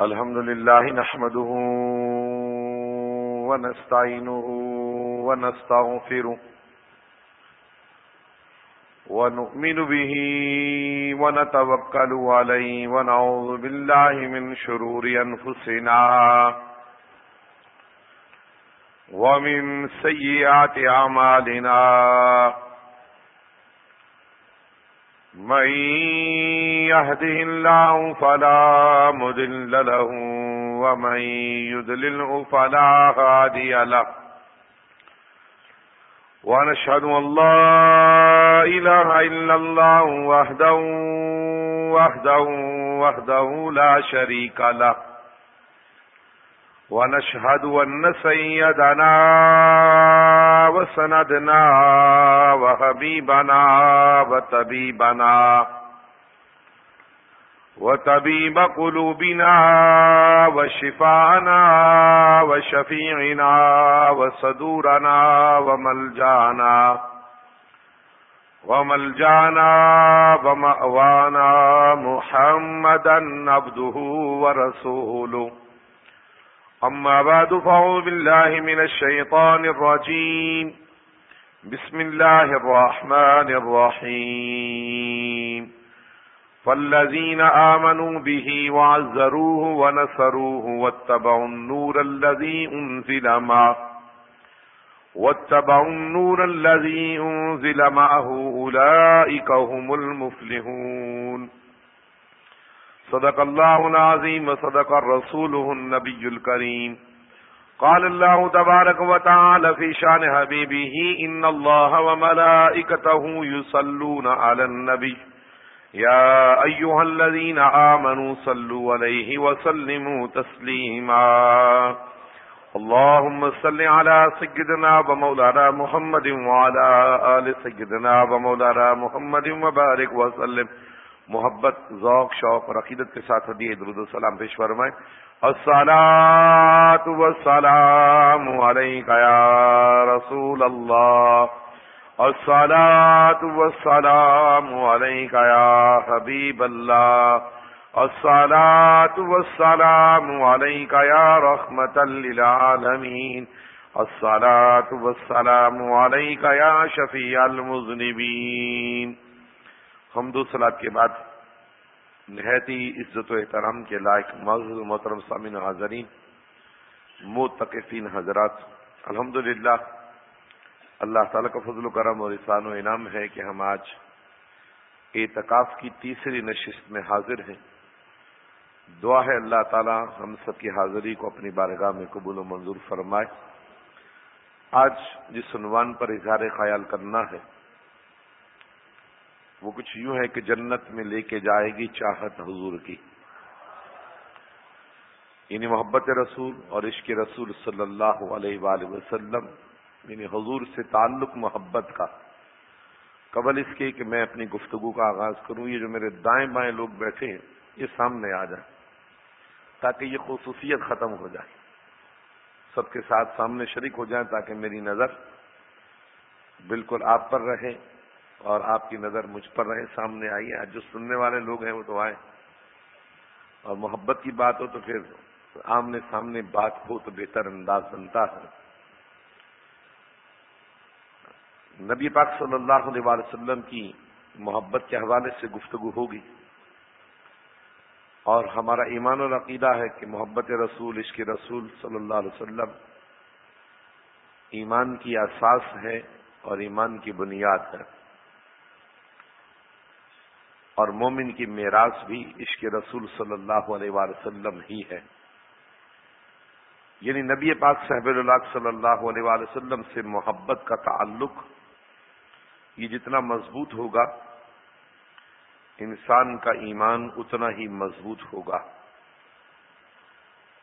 الحمد لله نحمده ونستعينه ونستغفره ونؤمن به ونتوكل عليه ونعوذ بالله من شرور أنفسنا ومن سيئات أعمالنا من يهده الله فلا مدل له ومن يدلله فلا هادي له. ونشهد أن لا إله إلا الله وحده وحده وحده لا شريك له. ونشهد أن سيدنا وسندنا وحبيبنا وطبيبنا وطبيب قلوبنا وشفاءنا وشفيعنا وصدورنا وملجانا وملجانا ومأوانا محمدا عبده ورسوله أما بعد، فأعوذ بالله من الشيطان الرجيم. بسم الله الرحمن الرحيم. فالذين آمنوا به وعزروه ونصروه واتبعوا النور الذي أنزل معه، واتبعوا النور الذي أنزل معه أولئك هم المفلحون. صدق الله العظيم وصدق الرسوله النبي الكريم قال الله تبارك وتعالى في شان حبيبه إن الله وملائكته يصلون على النبي يا أيها الذين آمنوا صلوا عليه وسلموا تسليما اللهم صل على سيدنا ومولانا محمد وعلى آل سيدنا ومولانا محمد وبارك وسلم. محبت، ذوق، شوق اور عقیدت کے ساتھ حدیع درود السلام پیش فرمائیں الصلاة والسلام علیکہ یا رسول اللہ۔ الصلاة والسلام علیکہ یا حبیب اللہ۔ الصلاة والسلام علیکہ یا رحمت للعالمین۔ الصلاة والسلام علیکہ یا شفیع المذنبین۔ حمد و سلاد کے بعد نہایتی عزت و احترام کے لائق معذر محترم سامین حاضرین، متقفین حضرات الحمد اللہ تعالیٰ کا فضل و کرم اور احسان و انعام ہے کہ ہم آج اعتکاف کی تیسری نشست میں حاضر ہیں۔ دعا ہے اللہ تعالیٰ ہم سب کی حاضری کو اپنی بارگاہ میں قبول و منظور فرمائے۔ آج جس عنوان پر اظہار خیال کرنا ہے وہ کچھ یوں ہے کہ جنت میں لے کے جائے گی چاہت حضور کی۔ یعنی محبت رسول اور عشق رسول صلی اللہ علیہ وآلہ وسلم یعنی حضور سے تعلق محبت کا۔ قبل اس کے کہ میں اپنی گفتگو کا آغاز کروں، یہ جو میرے دائیں بائیں لوگ بیٹھے ہیں، یہ سامنے آ جائیں، تاکہ یہ خصوصیت ختم ہو جائے۔ سب کے ساتھ سامنے شریک ہو جائیں تاکہ میری نظر بالکل آپ پر رہے۔ اور آپ کی نظر مجھ پر رہے، سامنے آئیے۔ جو سننے والے لوگ ہیں وہ تو آئے اور محبت کی بات ہو تو پھر آمنے سامنے بات ہو تو بہتر انداز بنتا ہے۔ نبی پاک صلی اللہ علیہ وسلم کی محبت کے حوالے سے گفتگو ہوگی۔ اور ہمارا ایمان العقیدہ ہے کہ محبت رسول، عشق رسول صلی اللہ علیہ وسلم ایمان کی اساس ہے اور ایمان کی بنیاد ہے۔ اور مومن کی میراث بھی عشق رسول صلی اللہ علیہ وسلم ہی ہے۔ یعنی نبی پاک صحب اللہ صلی اللہ علیہ وسلم سے محبت کا تعلق یہ جتنا مضبوط ہوگا، انسان کا ایمان اتنا ہی مضبوط ہوگا۔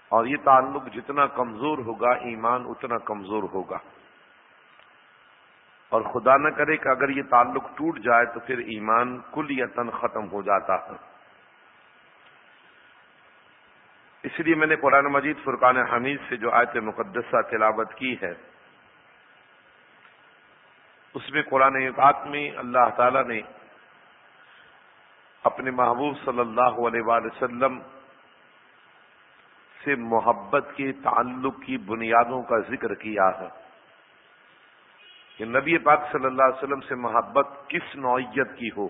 اور یہ تعلق جتنا کمزور ہوگا، ایمان اتنا کمزور ہوگا۔ اور خدا نہ کرے کہ اگر یہ تعلق ٹوٹ جائے تو پھر ایمان کل یا تن ختم ہو جاتا ہے۔ اس لیے میں نے قرآن مجید فرقان حمید سے جو آیت مقدسہ تلاوت کی ہے، اس میں قرآن پاک میں اللہ تعالی نے اپنے محبوب صلی اللہ علیہ وآلہ وسلم سے محبت کے تعلق کی بنیادوں کا ذکر کیا ہے۔ کہ نبی پاک صلی اللہ علیہ وسلم سے محبت کس نوعیت کی ہو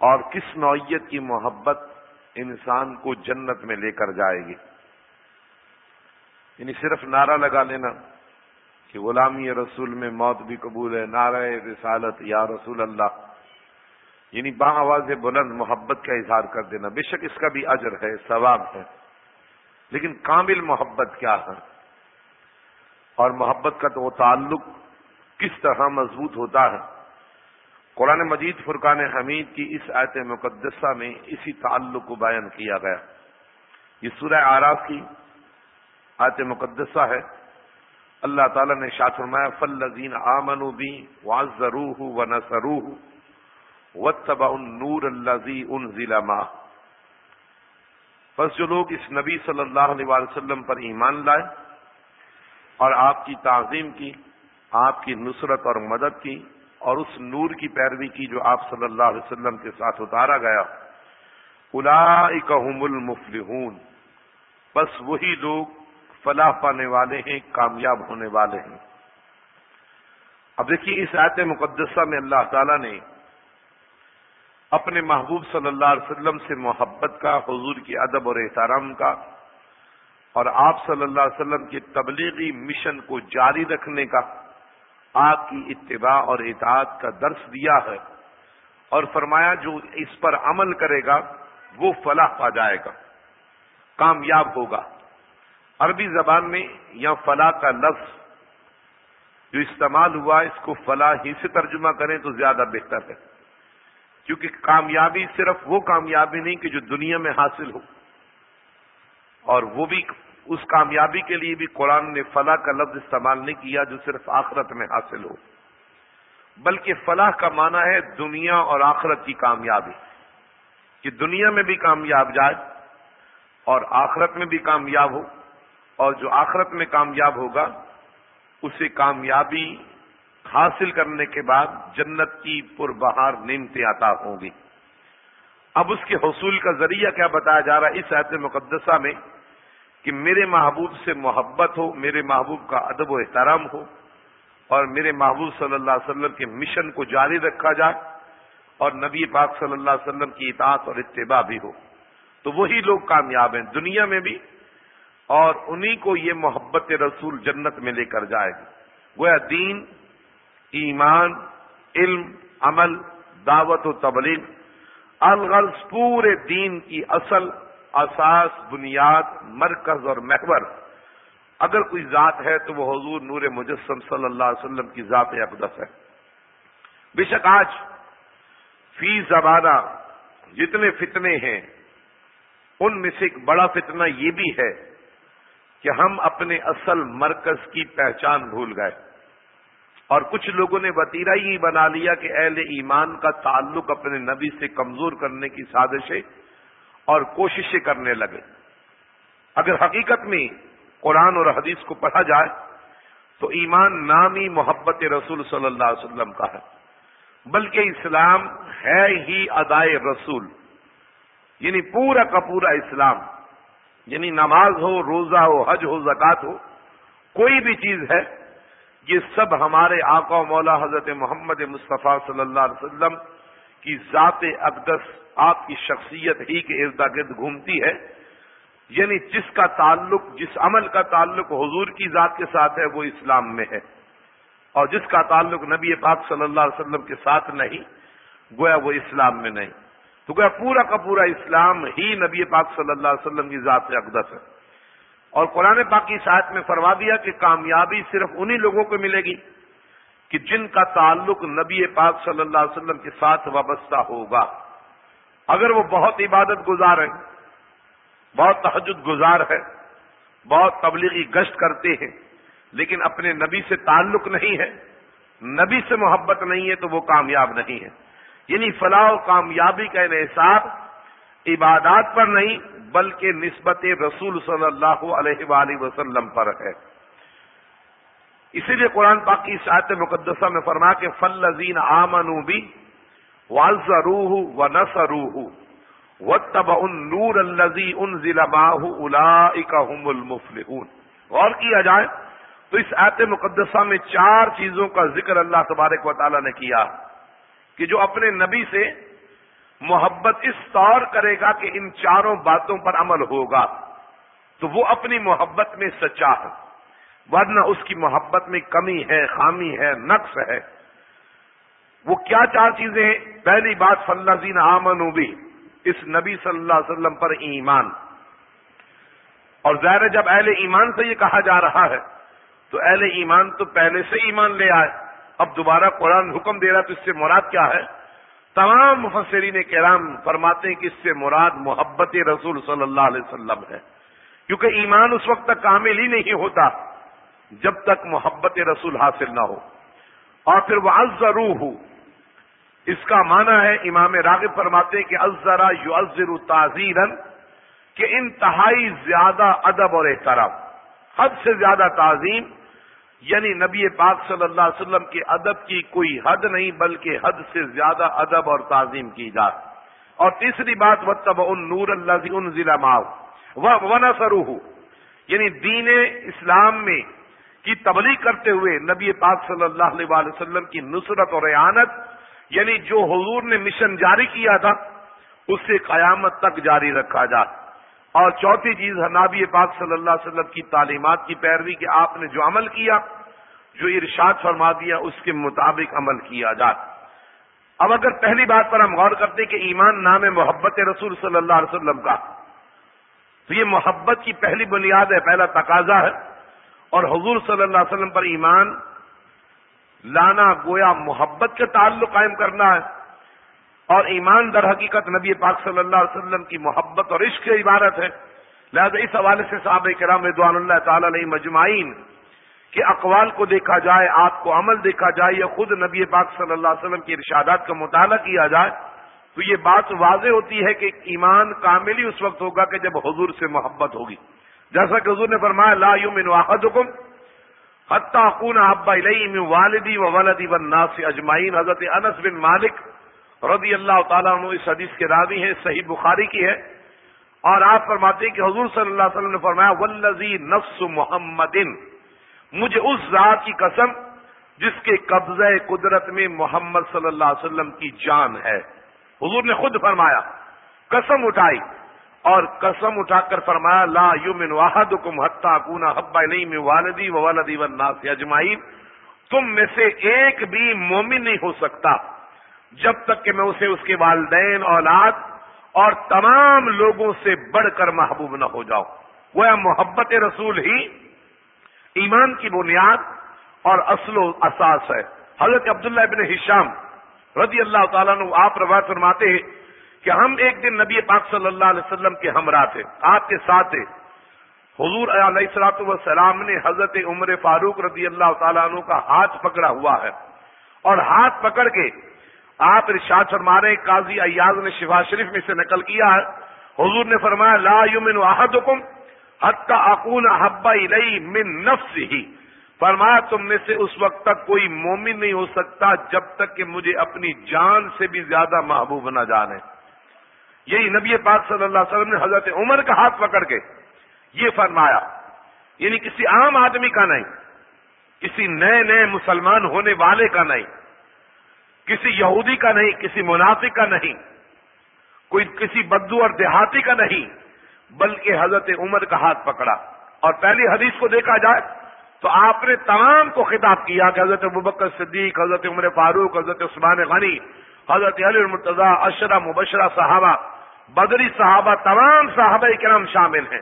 اور کس نوعیت کی محبت انسان کو جنت میں لے کر جائے گی؟ یعنی صرف نعرہ لگا لینا کہ غلامی رسول میں موت بھی قبول ہے، نعرہ رسالت، یا رسول اللہ یعنی با آواز بلند محبت کا اظہار کر دینا۔ بے شک اس کا بھی اجر ہے، ثواب ہے، لیکن کامل محبت کیا ہے؟ اور محبت کا تو وہ تعلق کس طرح مضبوط ہوتا ہے۔ قرآن مجید فرقان حمید کی اس آیت مقدسہ میں اسی تعلق کو بیان کیا گیا۔ یہ سورہ آراف کی آیت مقدسہ ہے۔ اللہ تعالیٰ نے شاہ فرمایا فل آمن بھی واض ضرور و نسروح ان نور اللہ ان ضلع ماہ بس جو لوگ اس نبی صلی اللہ علیہ وسلم پر ایمان لائے اور آپ کی تعظیم کی، آپ کی نصرت اور مدد کی اور اس نور کی پیروی کی جو آپ صلی اللہ علیہ وسلم کے ساتھ اتارا گیا۔ الاحم المفلحون۔ بس وہی لوگ فلاح پانے والے ہیں، کامیاب ہونے والے ہیں۔ اب دیکھیے، اس آیت مقدسہ میں اللہ تعالی نے اپنے محبوب صلی اللہ علیہ وسلم سے محبت کا، حضور کی ادب اور احترام کا اور آپ صلی اللہ علیہ وسلم کے تبلیغی مشن کو جاری رکھنے کا آپ کی اتباع اور اطاعت کا درس دیا ہے اور فرمایا جو اس پر عمل کرے گا وہ فلاح پا جائے گا، کامیاب ہوگا۔ عربی زبان میں یا فلاح کا لفظ جو استعمال ہوا، اس کو فلاح ہی سے ترجمہ کریں تو زیادہ بہتر ہے۔ کیونکہ کامیابی صرف وہ کامیابی نہیں کہ جو دنیا میں حاصل ہو۔ اور وہ بھی اس کامیابی کے لیے بھی قرآن نے فلاح کا لفظ استعمال نہیں کیا جو صرف آخرت میں حاصل ہو۔ بلکہ فلاح کا معنی ہے دنیا اور آخرت کی کامیابی۔ کہ دنیا میں بھی کامیاب جائے اور آخرت میں بھی کامیاب ہو اور جو آخرت میں کامیاب ہوگا، اسے کامیابی حاصل کرنے کے بعد جنت کی پر بہار نیمتے عطا ہوں گی۔ اب اس کے حصول کا ذریعہ کیا بتایا جا رہا ہے؟ اس آیت مقدسہ میں کہ میرے محبوب سے محبت ہو، میرے محبوب کا ادب و احترام ہو اور میرے محبوب صلی اللہ علیہ وسلم کے مشن کو جاری رکھا جائے اور نبی پاک صلی اللہ علیہ وسلم کی اطاعت اور اتباع بھی ہو۔ تو وہی لوگ کامیاب ہیں دنیا میں بھی اور انہی کو یہ محبت رسول جنت میں لے کر جائے گی۔ گویا دین، ایمان، علم، عمل، دعوت و تبلیغ، الغرض پورے دین کی اصل اساس، بنیاد، مرکز اور محور۔ اگر کوئی ذات ہے تو وہ حضور نور مجسم صلی اللہ علیہ وسلم کی ذات اقدس ہے۔ بے شک آج فی زبانہ جتنے فتنے ہیں، ان میں سے ایک بڑا فتنہ یہ بھی ہے کہ ہم اپنے اصل مرکز کی پہچان بھول گئے۔ اور کچھ لوگوں نے وطیرہ ہی بنا لیا کہ اہل ایمان کا تعلق اپنے نبی سے کمزور کرنے کی سازشیں اور کوششیں کرنے لگے۔ اگر حقیقت میں قرآن اور حدیث کو پڑھا جائے، تو ایمان نامی محبت رسول صلی اللہ علیہ وسلم کا ہے۔ بلکہ اسلام ہے ہی ادائے رسول یعنی پورا کا پورا اسلام۔ یعنی نماز ہو، روزہ ہو، حج ہو زکات ہو، کوئی بھی چیز ہے، یہ سب ہمارے آقا و مولا حضرت محمد مصطفیٰ صلی اللہ علیہ وسلم کی ذات اقدس آپ کی شخصیت ہی کے ارد گرد گھومتی ہے۔ یعنی جس کا تعلق، جس عمل کا تعلق حضور کی ذات کے ساتھ ہے، وہ اسلام میں ہے۔ اور جس کا تعلق نبی پاک صلی اللہ علیہ وسلم کے ساتھ نہیں، گویا وہ اسلام میں نہیں۔ تو گویا پورا کا پورا اسلام ہی نبی پاک صلی اللہ علیہ وسلم کی ذات اقدس ہے۔ اور قرآن پاک کی ساتھ میں فرما دیا کہ کامیابی صرف انہی لوگوں کو ملے گی کہ جن کا تعلق نبی پاک صلی اللہ علیہ وسلم کے ساتھ وابستہ ہوگا، اگر وہ بہت عبادت گزار ہیں، بہت تحجد گزار ہے بہت تبلیغی گشت کرتے ہیں، لیکن اپنے نبی سے تعلق نہیں ہے، نبی سے محبت نہیں ہے، تو وہ کامیاب نہیں ہے۔ یعنی فلاح و کامیابی کا انحصار عبادات پر نہیں، بلکہ نسبت رسول صلی اللہ علیہ وآلہ وسلم پر ہے۔ اسی لیے قرآن پاک کی سات مقدسہ میں فرما کے فل لذین آمنو بھی روح و نس روح و تب ان نور الزی ان ضلع الا المفل غور کیا جائے تو اس آیت مقدسہ میں چار چیزوں کا ذکر اللہ تبارک و تعالی نے کیا کہ جو اپنے نبی سے محبت اس طور کرے گا کہ ان چاروں باتوں پر عمل ہوگا تو وہ اپنی محبت میں سچا ہے۔ ورنہ اس کی محبت میں کمی ہے، خامی ہے، نقص ہے۔ وہ کیا چار چیزیں ہیں؟ پہلی بات فلزین آمن بھی اس نبی صلی اللہ علیہ وسلم پر ایمان۔ اور ظاہر جب اہل ایمان سے یہ کہا جا رہا ہے، تو اہل ایمان تو پہلے سے ایمان لے آئے۔ اب دوبارہ قرآن حکم دے رہا تو اس سے مراد کیا ہے؟ تمام مفسرین کرام فرماتے ہیں کہ اس سے مراد محبت رسول صلی اللہ علیہ وسلم ہے۔ کیونکہ ایمان اس وقت تک کامل ہی نہیں ہوتا۔ جب تک محبت رسول حاصل نہ ہو۔ اور پھر وہ ازرو ہو اس کا معنی ہے، امام راغب فرماتے کہ ازرا یو ازر تعزیر کہ انتہائی زیادہ ادب اور احترام۔ حد سے زیادہ تعظیم یعنی نبی پاک صلی اللہ علیہ وسلم کے ادب کی کوئی حد نہیں، بلکہ حد سے زیادہ ادب اور تعظیم کی جائے اور تیسری بات و تب ان نور اللہ ضلع ماؤ ون سروح یعنی دین اسلام میں کی تبلیغ کرتے ہوئے نبی پاک صلی اللہ علیہ وسلم کی نصرت اور اعانت یعنی جو حضور نے مشن جاری کیا تھا اس سے قیامت تک جاری رکھا جائے اور چوتھی چیز نابی پاک صلی اللہ علیہ وسلم کی تعلیمات کی پیروی کہ آپ نے جو عمل کیا، جو ارشاد فرما دیا، اس کے مطابق عمل کیا جائے اب اگر پہلی بات پر ہم غور کرتے کہ ایمان نام محبت رسول صلی اللہ علیہ وسلم کا، تو یہ محبت کی پہلی بنیاد ہے، پہلا تقاضا ہے۔ اور حضور صلی اللہ علیہ وسلم پر ایمان لانا گویا محبت کے تعلق قائم کرنا ہے۔ اور ایمان در حقیقت نبی پاک صلی اللہ علیہ وسلم کی محبت اور عشق کی عبارت ہے۔ لہذا اس حوالے سے صحابہ کرام رضوان اللہ تعالی علیہ مجمعین کے اقوال کو دیکھا جائے، آپ کو عمل دیکھا جائے یا خود نبی پاک صلی اللہ علیہ وسلم کی ارشادات کا مطالعہ کیا جائے، تو یہ بات واضح ہوتی ہے کہ ایمان کامل ہی اس وقت ہوگا کہ جب حضور سے محبت ہوگی۔ جیسا کہ حضور نے فرمایا، لا یومن واحد حکم حتہ خون ابا علیہ والدی و ولدی و ناس اجمعین۔ حضرت انس بن مالک رضی اللہ تعالیٰ عنہ اس حدیث کے راوی ہیں، صحیح بخاری کی ہے۔ اور آپ فرماتے ہیں کہ حضور صلی اللہ علیہ وسلم نے فرمایا ولزی نفس محمد، مجھے اس ذات کی قسم جس کے قبضہ قدرت میں محمد صلی اللہ علیہ وسلم کی جان ہے۔ حضور نے خود فرمایا، قسم اٹھائی۔ اور قسم اٹھا کر فرمایا، لا یومن واحد کم حتہ کونا حبا نہیں میں والدی و والدی و ناس اجمائین تم میں سے ایک بھی مومن نہیں ہو سکتا جب تک کہ میں اسے اس کے والدین، اولاد اور تمام لوگوں سے بڑھ کر محبوب نہ ہو جاؤں۔ وہ محبت رسول ہی، ایمان کی بنیاد اور اصل و اساس ہے۔ حضرت عبداللہ ابن ہشام رضی اللہ تعالیٰ نے آپ روایت فرماتے ہیں کہ ہم ایک دن نبی پاک صلی اللہ علیہ وسلم کے ہمراہ تھے، آپ کے ساتھ تھے۔ حضور علیہ السلاط والسلام نے حضرت عمر فاروق رضی اللہ تعالیٰ عنہ کا ہاتھ پکڑا ہوا ہے۔ اور ہاتھ پکڑ کے آپ ارشاد فرما رہے قاضی ایاز نے شفا شریف میں سے نقل کیا ہے۔ حضور نے فرمایا، لا یومن احدکم حتی اکون حبا الی من نفس ہی فرمایا، تم میں سے اس وقت تک کوئی مومن نہیں ہو سکتا جب تک کہ مجھے اپنی جان سے بھی زیادہ محبوب نہ جانے۔ یہی نبی پاک صلی اللہ علیہ وسلم نے حضرت عمر کا ہاتھ پکڑ کے یہ فرمایا یعنی کسی عام آدمی کا نہیں، کسی نئے نئے مسلمان ہونے والے کا نہیں، کسی یہودی کا نہیں، کسی منافق کا نہیں، کوئی کسی بدو اور دیہاتی کا نہیں، بلکہ حضرت عمر کا ہاتھ پکڑا۔ اور پہلی حدیث کو دیکھا جائے تو آپ نے تمام کو خطاب کیا کہ حضرت مبکر صدیق، حضرت عمر فاروق، حضرت عثمان غنی، حضرت علی المرتضی اشرا مبشرہ صحابہ بدری صحابہ تمام صحابہ کرام شامل ہیں۔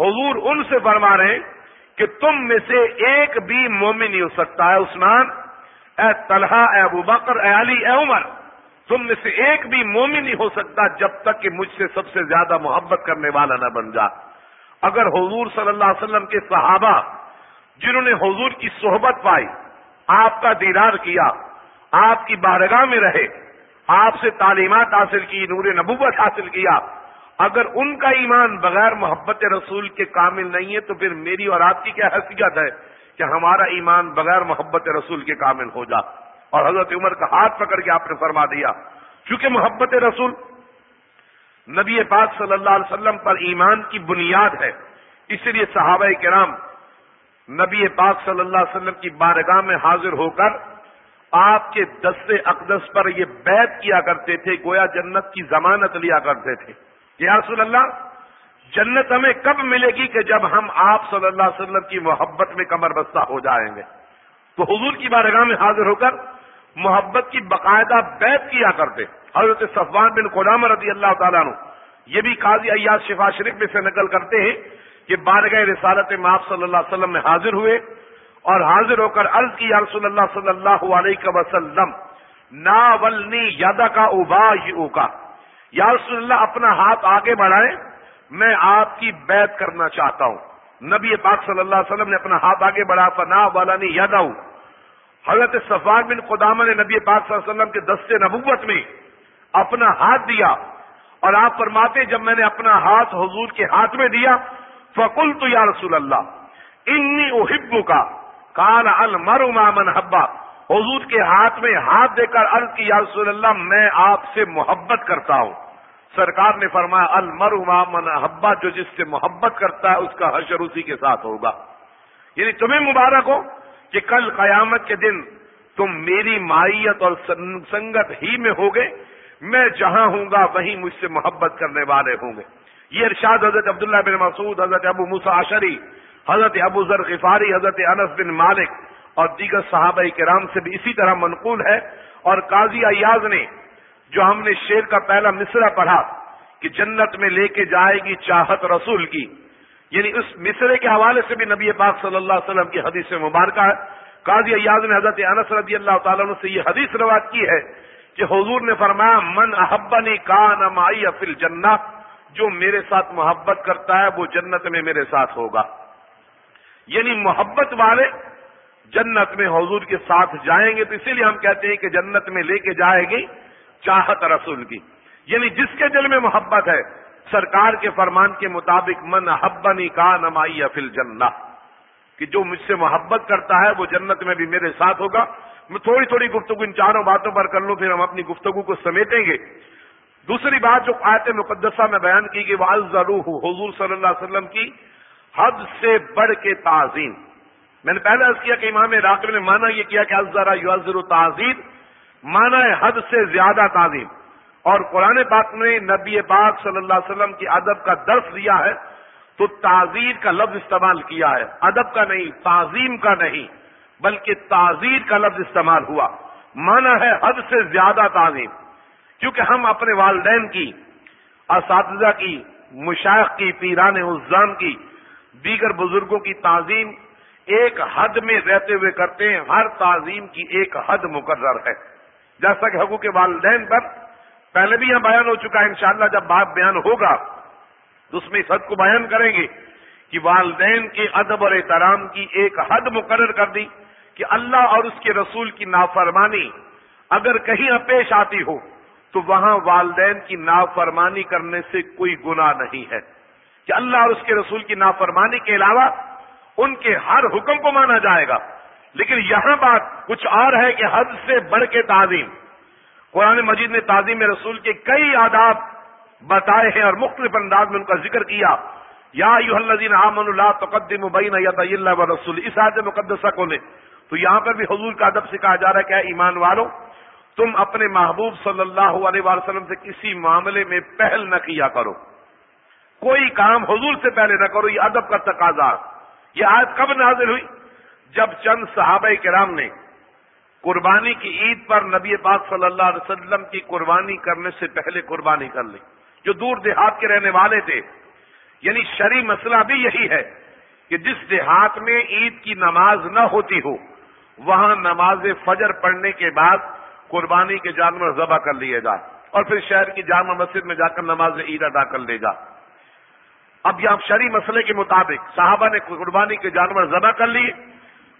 حضور ان سے فرما رہے ہیں کہ تم میں سے ایک بھی مومن نہیں ہو سکتا۔ ہے عثمان، اے طلحہ، اے ابو بکر، اے علی، اے عمر، تم میں سے ایک بھی مومن نہیں ہو سکتا جب تک کہ مجھ سے سب سے زیادہ محبت کرنے والا نہ بن جا۔ اگر حضور صلی اللہ علیہ وسلم کے صحابہ جنہوں نے حضور کی صحبت پائی، آپ کا دیدار کیا، آپ کی بارگاہ میں رہے آپ سے تعلیمات حاصل کی، نور نبوت حاصل کیا۔ اگر ان کا ایمان بغیر محبت رسول کے کامل نہیں ہے، تو پھر میری اور آپ کی کیا حیثیت ہے کہ ہمارا ایمان بغیر محبت رسول کے کامل ہو جا۔ اور حضرت عمر کا ہاتھ پکڑ کے آپ نے فرما دیا، چونکہ محبت رسول نبی پاک صلی اللہ علیہ وسلم پر ایمان کی بنیاد ہے، اس لیے صحابہ کرام نبی پاک صلی اللہ علیہ وسلم کی بارگاہ میں حاضر ہو کر آپ کے دست اقدس پر یہ بیت کیا کرتے تھے، گویا جنت کی ضمانت لیا کرتے تھے۔ یا رسول اللہ، جنت ہمیں کب ملے گی کہ جب ہم آپ صلی اللہ علیہ وسلم کی محبت میں کمر بستہ ہو جائیں گے؟ تو حضور کی بارگاہ میں حاضر ہو کر محبت کی باقاعدہ بیت کیا کرتے۔ حضرت صفوان بن قدام رضی اللہ تعالیٰ عنہ، یہ بھی قاضی ایاز شفا شریف میں سے نقل کرتے ہیں کہ بارگاہ رسالت معاف صلی اللہ علیہ وسلم میں حاضر ہوئے۔ اور حاضر ہو کر عرض کی، یا رسول اللہ صلی اللہ علیہ وسلم، نا ولنی یادا کا ابا کا۔ یا رسول اللہ، اپنا ہاتھ آگے بڑھائیں، میں آپ کی بیت کرنا چاہتا ہوں۔ نبی پاک صلی اللہ علیہ وسلم نے اپنا ہاتھ آگے بڑھا فنا والانی یادا حضرت صفان بن قدامہ نے نبی پاک صلی اللہ علیہ وسلم کے دست نبوت میں اپنا ہاتھ دیا۔ اور آپ فرماتے، جب میں نے اپنا ہاتھ حضور کے ہاتھ میں دیا فکل تو یا رسول اللہ، انی احبو کا کال المر مامن حبا حضور کے ہاتھ میں ہاتھ دے کر عرض کی، یا رسول اللہ، میں آپ سے محبت کرتا ہوں۔ سرکار نے فرمایا المر مامن حبا جو جس سے محبت کرتا ہے، اس کا حشر اسی کے ساتھ ہوگا۔ یعنی تمہیں مبارک ہو کہ کل قیامت کے دن تم میری مائیت اور سنگت ہی میں ہوگے۔ میں جہاں ہوں گا، وہیں مجھ سے محبت کرنے والے ہوں گے۔ یہ ارشاد حضرت عبداللہ بن مسعود، حضرت ابو مساشری حضرت ابو ذر غفاری، حضرت انس بن مالک اور دیگر صحابہ کرام سے بھی اسی طرح منقول ہے۔ اور قاضی ایاز نے، جو ہم نے شیر کا پہلا مصرع پڑھا کہ جنت میں لے کے جائے گی چاہت رسول کی۔ یعنی اس مصرے کے حوالے سے بھی نبی پاک صلی اللہ علیہ وسلم کی حدیث مبارکہ ہے۔ قاضی ایاز نے حضرت انس رضی اللہ تعالیٰ عنہ سے یہ حدیث روایت کی ہے کہ حضور نے فرمایا، من احبنی کا نمائی افل جنت جو میرے ساتھ محبت کرتا ہے، وہ جنت میں میرے ساتھ ہوگا۔ یعنی محبت والے جنت میں حضور کے ساتھ جائیں گے تو اسی لیے ہم کہتے ہیں کہ جنت میں لے کے جائے گی چاہت رسول کی۔ یعنی جس کے دل میں محبت ہے، سرکار کے فرمان کے مطابق من حبنی کا نمائی افل جنت کہ جو مجھ سے محبت کرتا ہے، وہ جنت میں بھی میرے ساتھ ہوگا۔ میں تھوڑی تھوڑی گفتگو ان چاروں باتوں پر کر لوں، پھر ہم اپنی گفتگو کو سمیٹیں گے۔ دوسری بات جو آیت مقدسہ میں بیان کی کہ وہ ضرور حضور صلی اللہ علیہ وسلم کی حد سے بڑھ کے تعظیم۔ میں نے پہلے عرض کیا کہ امام راقب نے مانا یہ کیا کہ ازرا یو تعظیم، مانا ہے حد سے زیادہ تعظیم۔ اور قرآن پاک نے نبی پاک صلی اللہ علیہ وسلم کی ادب کا درس دیا ہے تو تعزیر کا لفظ استعمال کیا ہے۔ ادب کا نہیں، تعظیم کا نہیں، بلکہ تعزیر کا لفظ استعمال ہوا۔ مانا ہے حد سے زیادہ تعظیم۔ کیونکہ ہم اپنے والدین کی، اساتذہ کی، مشائق کی، پیران عزام کی دیگر بزرگوں کی تعظیم ایک حد میں رہتے ہوئے کرتے ہیں، ہر تعظیم کی ایک حد مقرر ہے۔ جیسا کہ حقوق والدین پر پہلے بھی یہاں بیان ہو چکا ہے، انشاءاللہ جب بات بیان ہوگا تو اس میں اس حد کو بیان کریں گے کہ والدین کے ادب اور احترام کی ایک حد مقرر کر دی کہ اللہ اور اس کے رسول کی نافرمانی اگر کہیں پیش آتی ہو تو وہاں والدین کی نافرمانی کرنے سے کوئی گناہ نہیں ہے۔ کہ اللہ اور اس کے رسول کی نافرمانی کے علاوہ ان کے ہر حکم کو مانا جائے گا۔ لیکن یہاں بات کچھ اور ہے کہ حد سے بڑھ کے تعظیم۔ قرآن مجید نے تعظیم رسول کے کئی آداب بتائے ہیں اور مختلف انداز میں ان کا ذکر کیا۔ یا یو الدین احمد اللہ تقدم مبین اللہ و رسول۔ اس آج مقدسہ کو نے تو یہاں پر بھی حضور کا ادب سے کہا جا رہا ہے کہ ایمان والوں تم اپنے محبوب صلی اللہ علیہ وسلم سے کسی معاملے میں پہل نہ کیا کرو۔ کوئی کام حضور سے پہلے نہ کرو، یہ ادب کا تقاضا۔ یہ آج کب نازل ہوئی؟ جب چند صحابہ کرام نے قربانی کی عید پر نبی پاک صلی اللہ علیہ وسلم کی قربانی کرنے سے پہلے قربانی کر لی، جو دور دیہات کے رہنے والے تھے۔ یعنی شری مسئلہ بھی یہی ہے کہ جس دیہات میں عید کی نماز نہ ہوتی ہو، وہاں نماز فجر پڑھنے کے بعد قربانی کے جانور ذبح کر لیے جا اور پھر شہر کی جامع مسجد میں جا کر نماز عید ادا کر لے جا اب یہاں شری مسئلے کے مطابق صحابہ نے قربانی کے جانور ذبح کر لیے۔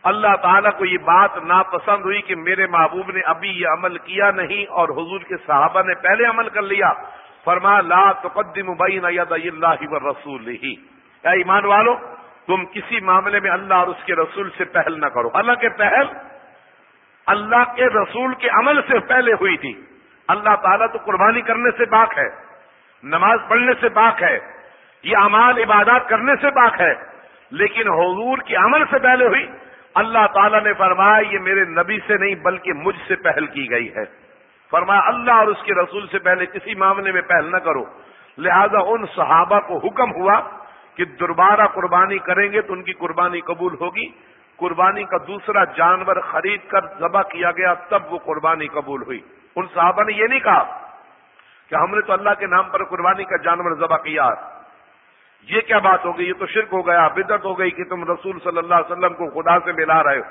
اللہ تعالیٰ کو یہ بات ناپسند ہوئی کہ میرے محبوب نے ابھی یہ عمل کیا نہیں اور حضور کے صحابہ نے پہلے عمل کر لیا۔ فرما، لا تقدم بین ید اللہ و رسول ہی یا ایمان والو، تم کسی معاملے میں اللہ اور اس کے رسول سے پہل نہ کرو۔ اللہ کے پہل اللہ کے رسول کے عمل سے پہلے ہوئی تھی۔ اللہ تعالیٰ تو قربانی کرنے سے پاک ہے، نماز پڑھنے سے پاک ہے۔ یہ امال عبادات کرنے سے پاک ہے۔ لیکن حضور کی عمل سے پہلے ہوئی، اللہ تعالیٰ نے فرمایا، یہ میرے نبی سے نہیں، بلکہ مجھ سے پہل کی گئی ہے۔ فرمایا، اللہ اور اس کے رسول سے پہلے کسی معاملے میں پہل نہ کرو۔ لہذا ان صحابہ کو حکم ہوا کہ دوبارہ قربانی کریں گے تو ان کی قربانی قبول ہوگی۔ قربانی کا دوسرا جانور خرید کر ذبح کیا گیا، تب وہ قربانی قبول ہوئی۔ ان صحابہ نے یہ نہیں کہا کہ ہم نے تو اللہ کے نام پر قربانی کا جانور ذبح کیا۔ یہ کیا بات ہو گئی؟ یہ تو شرک ہو گیا بدت ہو گئی کہ تم رسول صلی اللہ علیہ وسلم کو خدا سے ملا رہے ہو۔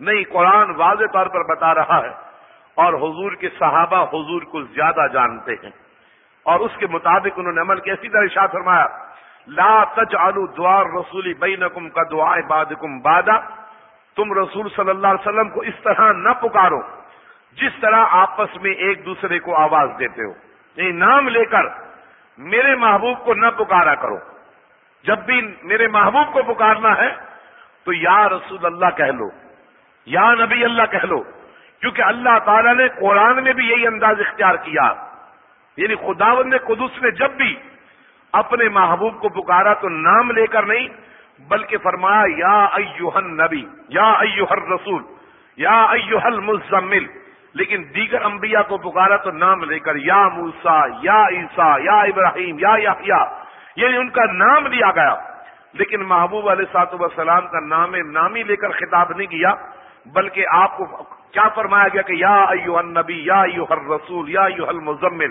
نہیں، قرآن واضح طور پر بتا رہا ہے۔ اور حضور کے صحابہ حضور کو زیادہ جانتے ہیں۔ اور اس کے مطابق انہوں نے عمل کیسی طرح شاہ فرمایا، لا تج دوار رسولی بینکم کا دعائے بادکم بادا تم رسول صلی اللہ علیہ وسلم کو اس طرح نہ پکارو جس طرح آپس میں ایک دوسرے کو آواز دیتے ہو۔ یہ نام لے کر میرے محبوب کو نہ پکارا کرو۔ جب بھی میرے محبوب کو پکارنا ہے تو یا رسول اللہ کہہ لو، یا نبی اللہ کہہ لو، کیونکہ اللہ تعالیٰ نے قرآن میں بھی یہی انداز اختیار کیا۔ یعنی خداون نے قدس نے جب بھی اپنے محبوب کو پکارا تو نام لے کر نہیں، بلکہ فرمایا، یا ایوہن نبی یا ایوہر رسول یا ایوہل مزمل لیکن دیگر انبیاء کو پکارا تو نام لے کر، یا موسا یا عیسیٰ، یا ابراہیم، یا یا یعنی ان کا نام لیا گیا۔ لیکن محبوب علیہ سات وسلام کا نام نامی لے کر خطاب نہیں کیا، بلکہ آپ کو کیا فرمایا گیا کہ یا ایو النبی، یا ایو ہر رسول یا ایو المزمل۔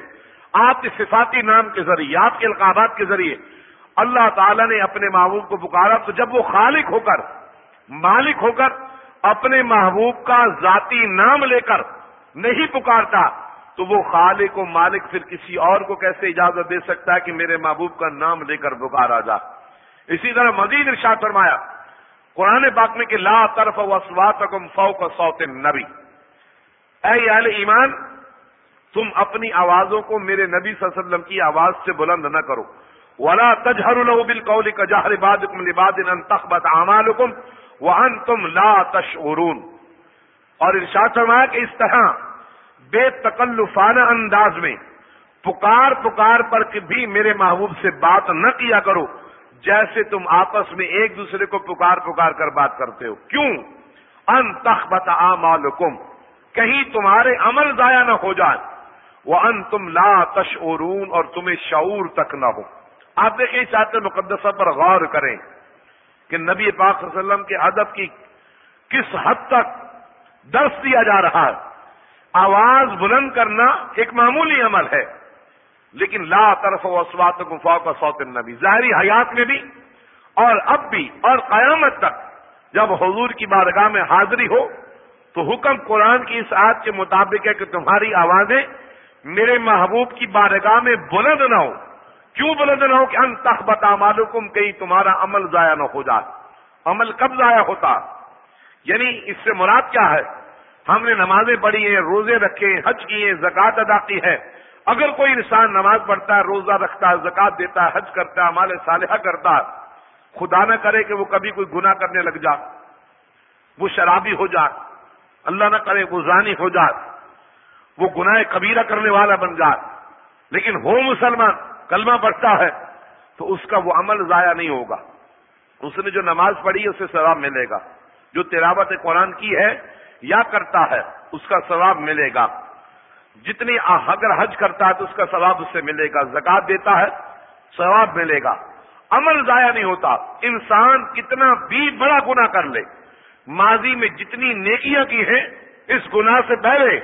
آپ کے صفاتی نام کے ذریعے، آپ کے القابات کے ذریعے اللہ تعالیٰ نے اپنے محبوب کو پکارا۔ تو جب وہ خالق ہو کر، مالک ہو کر اپنے محبوب کا ذاتی نام لے کر نہیں پکارتا تو وہ خالق و مالک پھر کسی اور کو کیسے اجازت دے سکتا ہے کہ میرے محبوب کا نام لے کر پکارا جا؟ اسی طرح مزید ارشاد فرمایا، قرآن پاک میں کہ لا طرف و اسوات فو کا سوت نبی اے اہل ایمان، تم اپنی آوازوں کو میرے نبی صلی اللہ علیہ وسلم کی آواز سے بلند نہ کرو۔ ولا تجہر الو بل قول کا جہر باد لباد ان تخبت امالکم وہ تم لا تشعرون۔ اور ارشاد فرمایا کہ اس طرح بے تکلفانہ انداز میں پکار پکار پر بھی میرے محبوب سے بات نہ کیا کرو، جیسے تم آپس میں ایک دوسرے کو پکار پکار کر بات کرتے ہو۔ کیوں؟ ان تخبت آمالکم کہیں تمہارے عمل ضائع نہ ہو جائے۔ وہ ان تم لا تشعرون، اور تمہیں شعور تک نہ ہو۔ آپ دیکھیں چاہتے مقدسہ پر غور کریں کہ نبی پاک صلی اللہ علیہ وسلم کے ادب کی کس حد تک درس دیا جا رہا ہے۔ آواز بلند کرنا ایک معمولی عمل ہے۔ لیکن لا طرف و اسوات گفا کا سوت نبی ظاہری حیات میں بھی۔ اور اب بھی، اور قیامت تک جب حضور کی بارگاہ میں حاضری ہو، تو حکم قرآن کی اس آیت کے مطابق ہے کہ تمہاری آوازیں میرے محبوب کی بارگاہ میں بلند نہ ہو کیوں بلند نہ ہو کہ ان تخ بتا معلوم کہیں تمہارا عمل ضائع نہ ہو جائے۔ عمل کب ضائع ہوتا؟ یعنی اس سے مراد کیا ہے؟ ہم نے نمازیں پڑھی ہیں، روزے رکھے حج کیے زکات ادا کی ہے۔ اگر کوئی انسان نماز پڑھتا ہے روزہ رکھتا ہے زکات دیتا ہے حج کرتا ہے مال صالحہ کرتا ہے خدا نہ کرے کہ وہ کبھی کوئی گناہ کرنے لگ جا، وہ شرابی ہو جائے اللہ نہ کرے وہ زانی ہو جائے وہ گناہ کبیرہ کرنے والا بن جائے لیکن ہو مسلمان، کلمہ پڑھتا ہے، تو اس کا وہ عمل ضائع نہیں ہوگا۔ اس نے جو نماز پڑھی ہے اسے ثواب ملے گا۔ جو تلاوت قرآن کی ہے یا کرتا ہے، اس کا ثواب ملے گا۔ جتنی اگر حج کرتا ہے تو اس کا ثواب اس سے ملے گا۔ زکات دیتا ہے، ثواب ملے گا۔ عمل ضائع نہیں ہوتا۔ انسان کتنا بھی بڑا گنا کر لے، ماضی میں جتنی نیکیاں کی ہیں، اس گناہ سے پہلے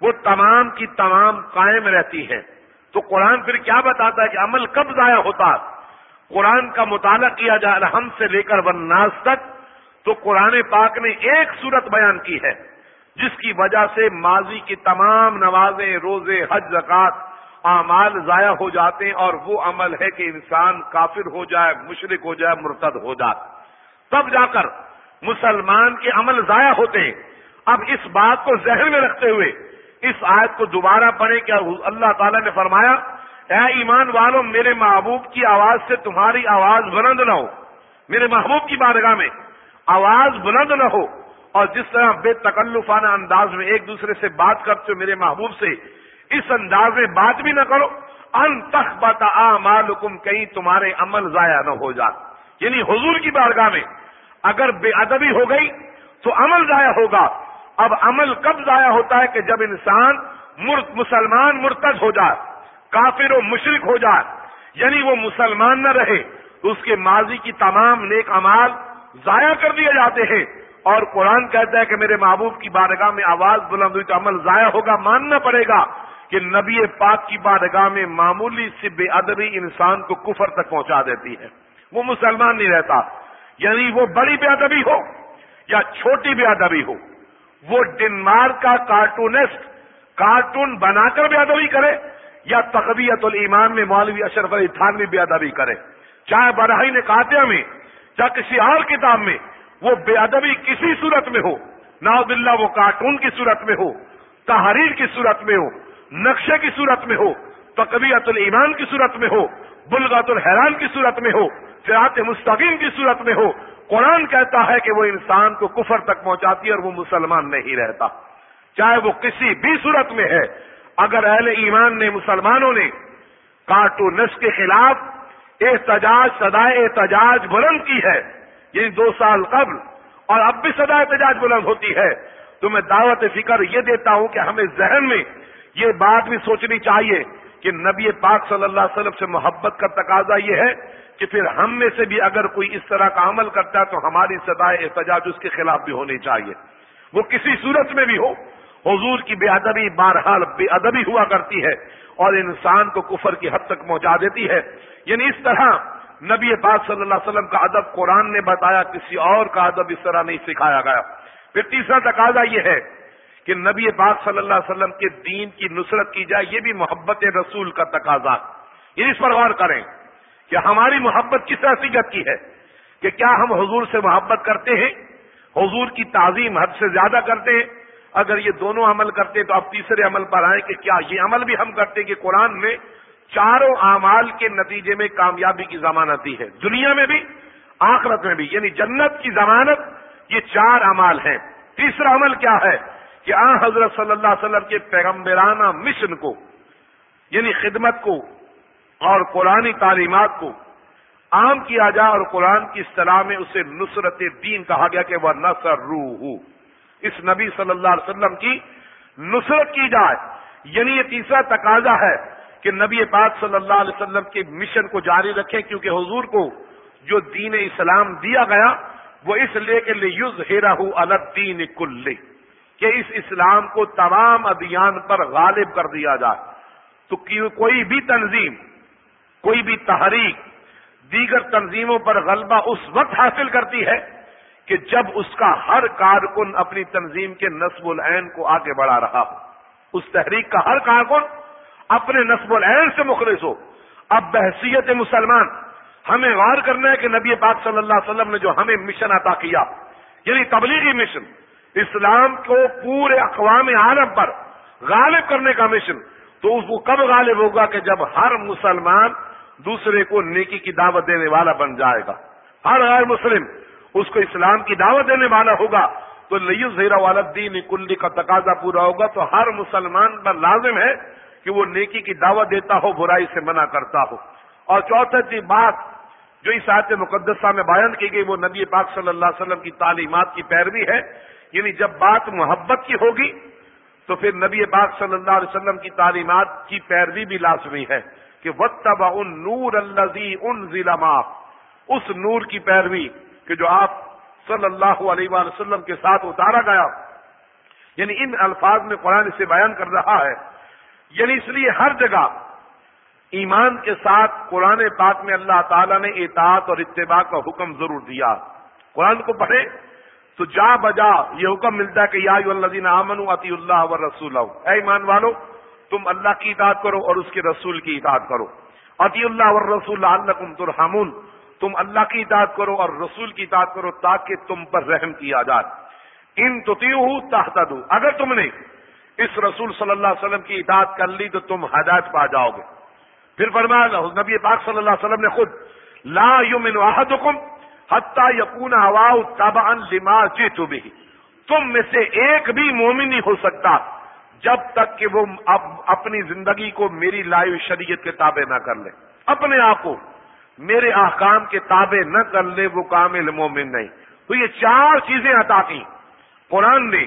وہ تمام کی تمام قائم رہتی ہیں۔ تو قرآن پھر کیا بتاتا ہے کہ عمل کب ضائع ہوتا؟ قرآن کا مطالعہ کیا جائے، ہم سے لے کر وناس تک تو قرآن پاک نے ایک صورت بیان کی ہے، جس کی وجہ سے ماضی کی تمام نمازیں روزے، حج زکات اعمال ضائع ہو جاتے ہیں اور وہ عمل ہے کہ انسان کافر ہو جائے مشرق ہو جائے، مرتد ہو جائے۔ تب جا کر مسلمان کے عمل ضائع ہوتے ہیں۔ اب اس بات کو ذہن میں رکھتے ہوئے اس آیت کو دوبارہ پڑھیں کیا اللہ تعالیٰ نے فرمایا، اے ایمان والوں میرے محبوب کی آواز سے تمہاری آواز بلند نہ ہو۔ میرے محبوب کی بارگاہ میں آواز بلند نہ ہو اور جس طرح بے تکلفانہ انداز میں ایک دوسرے سے بات کرتے ہو میرے محبوب سے، اس انداز میں بات بھی نہ کرو۔ ان تخ بتا معلوم کہیں تمہارے عمل ضائع نہ ہو جائے یعنی حضور کی بارگاہ میں اگر بے ادبی ہو گئی تو عمل ضائع ہوگا۔ اب عمل کب ضائع ہوتا ہے کہ جب انسان مسلمان مرتد ہو جائے، کافر و مشرق ہو جائے یعنی وہ مسلمان نہ رہے، اس کے ماضی کی تمام نیک امال ضائع کر دیے جاتے ہیں۔ اور قرآن کہتا ہے کہ میرے محبوب کی بارگاہ میں آواز بلند ہوئی تو عمل ضائع ہوگا، ماننا پڑے گا کہ نبی پاک کی بارگاہ میں معمولی سی بے ادبی انسان کو کفر تک پہنچا دیتی ہے۔ وہ مسلمان نہیں رہتا یعنی وہ بڑی بے ادبی ہو یا چھوٹی بے ادبی ہو۔ وہ ڈنمارک کا کارٹونسٹ، کارٹون بنا کر بے ادبی کرے یا تقبیت الایمان میں مولوی اشرف علی تھانوی بے ادبی کرے۔ چاہے براہی نے کاتیا میں چاہے کسی اور کتاب میں وہ بے ادبی کسی صورت میں ہو ناود اللہ وہ کارٹون کی صورت میں ہو، تحریر کی صورت میں ہو، نقشے کی صورت میں ہو تقبیت الایمان کی صورت میں ہو، بلغت الحران کی صورت میں ہو فراط مستقیم کی صورت میں ہو، قرآن کہتا ہے کہ وہ انسان کو کفر تک پہنچاتی ہے اور وہ مسلمان نہیں رہتا۔ چاہے وہ کسی بھی صورت میں ہے، اگر اہل ایمان نے، مسلمانوں نے کارٹونس کے خلاف احتجاج سدائے احتجاج بلند کی ہے یعنی دو سال قبل، اور اب بھی سدا احتجاج بلند ہوتی ہے۔ تو میں دعوت فکر یہ دیتا ہوں کہ ہمیں ذہن میں یہ بات بھی سوچنی چاہیے کہ نبی پاک صلی اللہ علیہ وسلم سے محبت کا تقاضا یہ ہے کہ پھر ہم میں سے بھی اگر کوئی اس طرح کا عمل کرتا ہے تو ہماری سدائے احتجاج اس کے خلاف بھی ہونی چاہیے۔ وہ کسی صورت میں بھی ہو، حضور کی بے ادبی بہرحال بے ادبی ہوا کرتی ہے اور انسان کو کفر کی حد تک پہنچا دیتی ہے۔ یعنی اس طرح نبی پاک صلی اللہ علیہ وسلم کا ادب قرآن نے بتایا، کسی اور کا ادب اس طرح نہیں سکھایا گیا۔ پھر تیسرا تقاضا یہ ہے کہ نبی پاک صلی اللہ علیہ وسلم کے دین کی نصرت کی جائے، یہ بھی محبت رسول کا تقاضا۔ یہ اس پر غور کریں کہ ہماری محبت کس حیثیت کی ہے، کہ کیا ہم حضور سے محبت کرتے ہیں؟ حضور کی تعظیم حد سے زیادہ کرتے ہیں؟ اگر یہ دونوں عمل کرتے تو آپ تیسرے عمل پر آئیں کہ کیا یہ عمل بھی ہم کرتے کہ قرآن میں چاروں اعمال کے نتیجے میں کامیابی کی ضمانت ہے۔ دنیا میں بھی، آخرت میں بھی۔ یعنی جنت کی ضمانت یہ چار امال ہیں۔ تیسرا عمل کیا ہے؟ کہ آ حضرت صلی اللہ علیہ وسلم کے پیغمبرانہ مشن کو یعنی خدمت کو اور قرآن تعلیمات کو عام کیا جائے اور قرآن کی اصطلاح میں اسے نصرت دین کہا گیا کہ وہ نصر روح اس نبی صلی اللہ علیہ وسلم کی نصرت کی جائے۔ یعنی یہ تیسرا تقاضا ہے۔ کہ نبی پاک صلی اللہ علیہ وسلم کے مشن کو جاری رکھیں، کیونکہ حضور کو جو دین اسلام دیا گیا، وہ اس لیے کہ یوز ہیرا الدین کل کہ اس اسلام کو تمام ادیان پر غالب کر دیا جائے۔ تو کوئی بھی تنظیم، کوئی بھی تحریک دیگر تنظیموں پر غلبہ اس وقت حاصل کرتی ہے کہ جب اس کا ہر کارکن اپنی تنظیم کے نصب العین کو آگے بڑھا رہا ہو۔ اس تحریک کا ہر کارکن اپنے نصب العین سے مخلص ہو۔ اب بحثیت مسلمان، ہمیں غور کرنا ہے کہ نبی پاک صلی اللہ علیہ وسلم نے جو ہمیں مشن عطا کیا یعنی تبلیغی مشن اسلام کو پورے اقوام عالم پر غالب کرنے کا مشن تو اس کو کب غالب ہوگا کہ جب ہر مسلمان دوسرے کو نیکی کی دعوت دینے والا بن جائے گا۔ ہر غیر مسلم اس کو اسلام کی دعوت دینے والا ہوگا۔ تو لیو زیرا والدین کلی کا تقاضا پورا ہوگا۔ تو ہر مسلمان پر لازم ہے کہ وہ نیکی کی دعوت دیتا ہو، برائی سے منع کرتا ہو۔ اور چوتھی جی بات جو اس آیت مقدسہ میں بیان کی گئی، وہ نبی پاک صلی اللہ علیہ وسلم کی تعلیمات کی پیروی ہے۔ یعنی جب بات محبت کی ہوگی، تو پھر نبی پاک صلی اللہ علیہ وسلم کی تعلیمات کی پیروی بھی لازمی ہے کہ وقت ان نور الزی ان ضلع اس نور کی پیروی کہ جو آپ صلی اللہ علیہ وسلم کے ساتھ اتارا گیا۔ یعنی ان الفاظ میں قرآن سے بیان کر رہا ہے۔ یعنی اس لیے ہر جگہ ایمان کے ساتھ قرآن پاک میں اللہ تعالیٰ نے اطاعت اور اتباع کا حکم ضرور دیا۔ قرآن کو پڑھے تو جا بجا یہ حکم ملتا ہے کہ یا الذین امن عطی اللہ و رسول اے ایمان والو، تم اللہ کی اطاعت کرو اور اس کے رسول کی اطاعت کرو۔ عطی اللہ و رسول اللہ ترحمون۔ تم اللہ کی اطاعت کرو اور رسول کی اطاعت کرو تاکہ تم پر رحم کیا جائے۔ ان تو تحت اگر تم نے اس رسول صلی اللہ علیہ وسلم کی اطاعت کر لی تو تم ہدایت پا جاؤ گے۔ پھر فرمایا نبی پاک صلی اللہ علیہ وسلم نے خود، لا یومن واحدکم حتی یکون ہوا لما جیتو بھی تم میں سے ایک بھی مومن نہیں ہو سکتا جب تک کہ وہ اپنی زندگی کو میری لائیو شریعت کے تابع نہ کر لے۔ اپنے آپ کو میرے احکام کے تابع نہ کر لے، وہ کامل مومن نہیں۔ تو یہ چار چیزیں عطا کی قرآن نے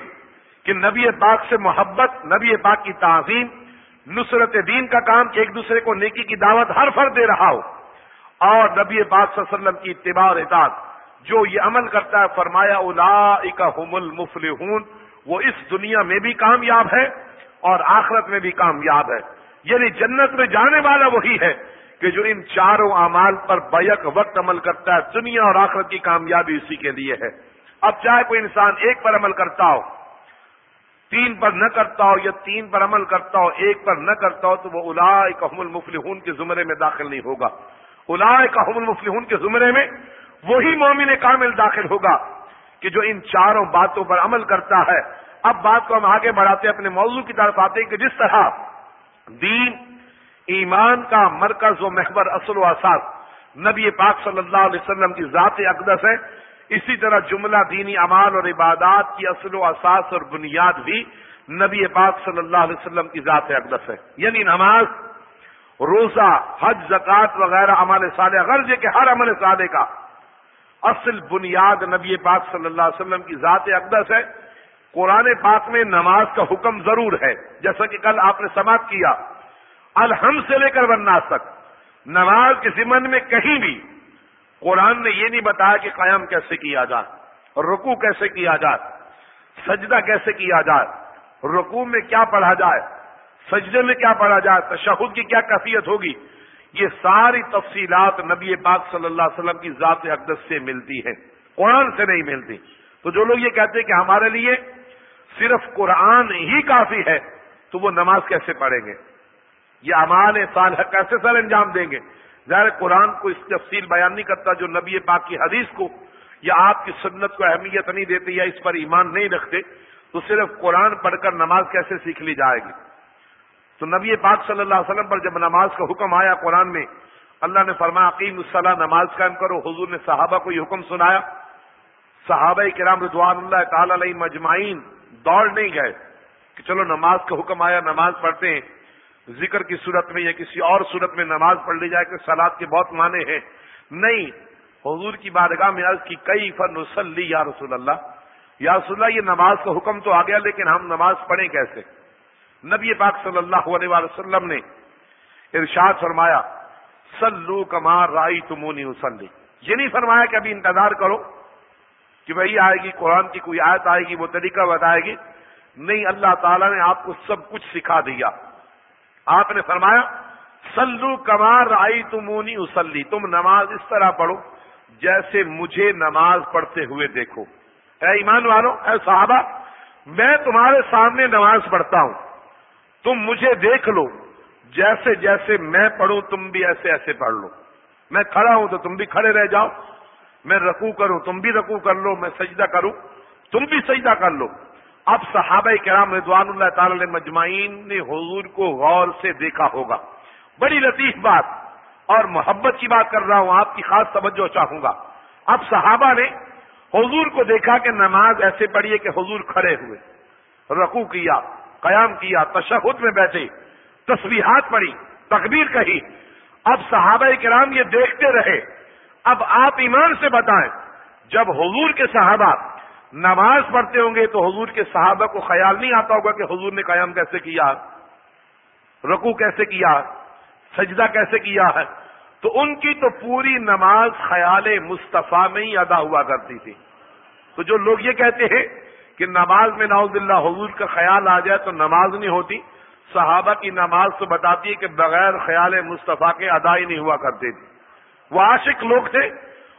کہ نبی پاک سے محبت، نبی پاک کی تعظیم، نصرت دین کا کام ایک دوسرے کو نیکی کی دعوت ہر فرد دے رہا ہو۔ اور نبی پاک صلی اللہ علیہ وسلم کی اتباع اور اطاعت، جو یہ عمل کرتا ہے، فرمایا الا ہم المفلحون، وہ اس دنیا میں بھی کامیاب ہے اور آخرت میں بھی کامیاب ہے۔ یعنی جنت میں جانے والا وہی ہے کہ جو ان چاروں اعمال پر بیک وقت عمل کرتا ہے، دنیا اور آخرت کی کامیابی اسی کے لیے ہے۔ اب چاہے کوئی انسان ایک پر عمل کرتا ہو تین پر نہ کرتا ہو یا تین پر عمل کرتا ہو، ایک پر نہ کرتا ہو، تو وہ الا کام المفلحون کے زمرے میں داخل نہیں ہوگا۔ الا کام المفلحون کے زمرے میں وہی مومن کامل داخل ہوگا کہ جو ان چاروں باتوں پر عمل کرتا ہے۔ اب بات کو ہم آگے بڑھاتے ہیں، اپنے موضوع کی طرف آتے ہیں کہ جس طرح دین، ایمان کا مرکز و محور اصل و اساس نبی پاک صلی اللہ علیہ وسلم کی ذات اقدس ہے اسی طرح جملہ دینی اعمال اور عبادات کی اصل و اساس اور بنیاد بھی نبی پاک صلی اللہ علیہ وسلم کی ذات اقدس ہے۔ یعنی نماز، روزہ، حج زکات وغیرہ عمل صالح، غرض کہ ہر عمل صالح کا اصل بنیاد نبی پاک صلی اللہ علیہ وسلم کی ذات اقدس ہے۔ قرآن پاک میں نماز کا حکم ضرور ہے۔ جیسا کہ کل آپ نے سماعت کیا۔ الحم سے لے کر ورناس تک۔ نماز کے ذمن میں کہیں بھی قرآن نے یہ نہیں بتایا کہ قیام کیسے کیا جائے رکو کیسے کیا جائے، سجدہ کیسے کیا جائے، رکوع میں کیا پڑھا جائے، سجدے میں کیا پڑھا جائے، تشہد کی کیا کیفیت ہوگی؟ یہ ساری تفصیلات نبی پاک صلی اللہ علیہ وسلم کی ذات اقدس سے ملتی ہیں۔ قرآن سے نہیں ملتی۔ تو جو لوگ یہ کہتے ہیں کہ ہمارے لیے صرف قرآن ہی کافی ہے، تو وہ نماز کیسے پڑھیں گے؟ یہ امان سال کیسے سر انجام دیں گے؟ ظاہر قرآن کو اس تفصیل بیان نہیں کرتا جو نبی پاک کی حدیث کو یا آپ کی سنت کو اہمیت نہیں دیتے یا اس پر ایمان نہیں رکھتے، تو صرف قرآن پڑھ کر نماز کیسے سیکھ لی جائے گی؟ تو نبی پاک صلی اللہ علیہ وسلم پر جب نماز کا حکم آیا قرآن میں، اللہ نے فرمایا عقیم الصلاح نماز قائم کرو. حضور نے صحابہ کو یہ حکم سنایا۔ صحابہ کرام رضوان اللہ تعالی علیہ مجمعین دوڑ نہیں گئے کہ چلو نماز کا حکم آیا، نماز پڑھتے ہیں۔ ذکر کی صورت میں یا کسی اور صورت میں نماز پڑھ لی جائے کہ سلاد کے بہت معنی ہیں۔ نہیں، حضور کی بارگاہ میں عرض کی کئی فن وسلی یا رسول اللہ؟ یا رسول اللہ، یہ نماز کا حکم تو آ گیا، لیکن ہم نماز پڑھیں کیسے؟ نبی پاک صلی اللہ علیہ وسلم نے ارشاد فرمایا سلو کمار رائی تمونی وسلی یہ نہیں فرمایا کہ ابھی انتظار کرو کہ وہی آئے گی، قرآن کی کوئی آیت آئے گی، وہ طریقہ بتائے گی۔ نہیں، اللہ تعالیٰ نے آپ کو سب کچھ سکھا دیا۔ آپ نے فرمایا سلو کمار آئی تمونی اسلی تم نماز اس طرح پڑھو جیسے مجھے نماز پڑھتے ہوئے دیکھو۔ اے ایمان والو، اے صحابہ، میں تمہارے سامنے نماز پڑھتا ہوں۔ تم مجھے دیکھ لو، جیسے جیسے میں پڑھوں، تم بھی ایسے ایسے پڑھ لو۔ میں کھڑا ہوں تو تم بھی کھڑے رہ جاؤ۔ میں رکو کروں، تم بھی رکو کر لو۔ میں سجدہ کروں، تم بھی سجدہ کر لو۔ اب صحابہ کرام رضوان اللہ تعالی مجمعین نے حضور کو غور سے دیکھا ہوگا۔ بڑی لطیف بات اور محبت کی بات کر رہا ہوں، آپ کی خاص توجہ چاہوں گا۔ اب صحابہ نے حضور کو دیکھا کہ نماز ایسے پڑھی کہ حضور کھڑے ہوئے۔ رکو کیا، قیام کیا، تشہد میں بیٹھے تصویحات پڑھی، تکبیر کہی۔ اب صحابہ کرام یہ دیکھتے رہے۔ اب آپ ایمان سے بتائیں، جب حضور کے صحابہ نماز پڑھتے ہوں گے تو حضور کے صحابہ کو خیال نہیں آتا ہوگا کہ حضور نے قیام کیسے کیا رکو کیسے کیا سجدہ کیسے کیا ہے؟ تو ان کی تو پوری نماز خیال مصطفیٰ میں ہی ادا ہوا کرتی تھی۔ تو جو لوگ یہ کہتے ہیں کہ نماز میں ناؤز اللہ حضور کا خیال آ جائے تو نماز نہیں ہوتی، صحابہ کی نماز تو بتاتی ہے کہ بغیر خیال مصطفیٰ کے ادا ہی نہیں ہوا کرتے تھے۔ وہ عاشق لوگ تھے،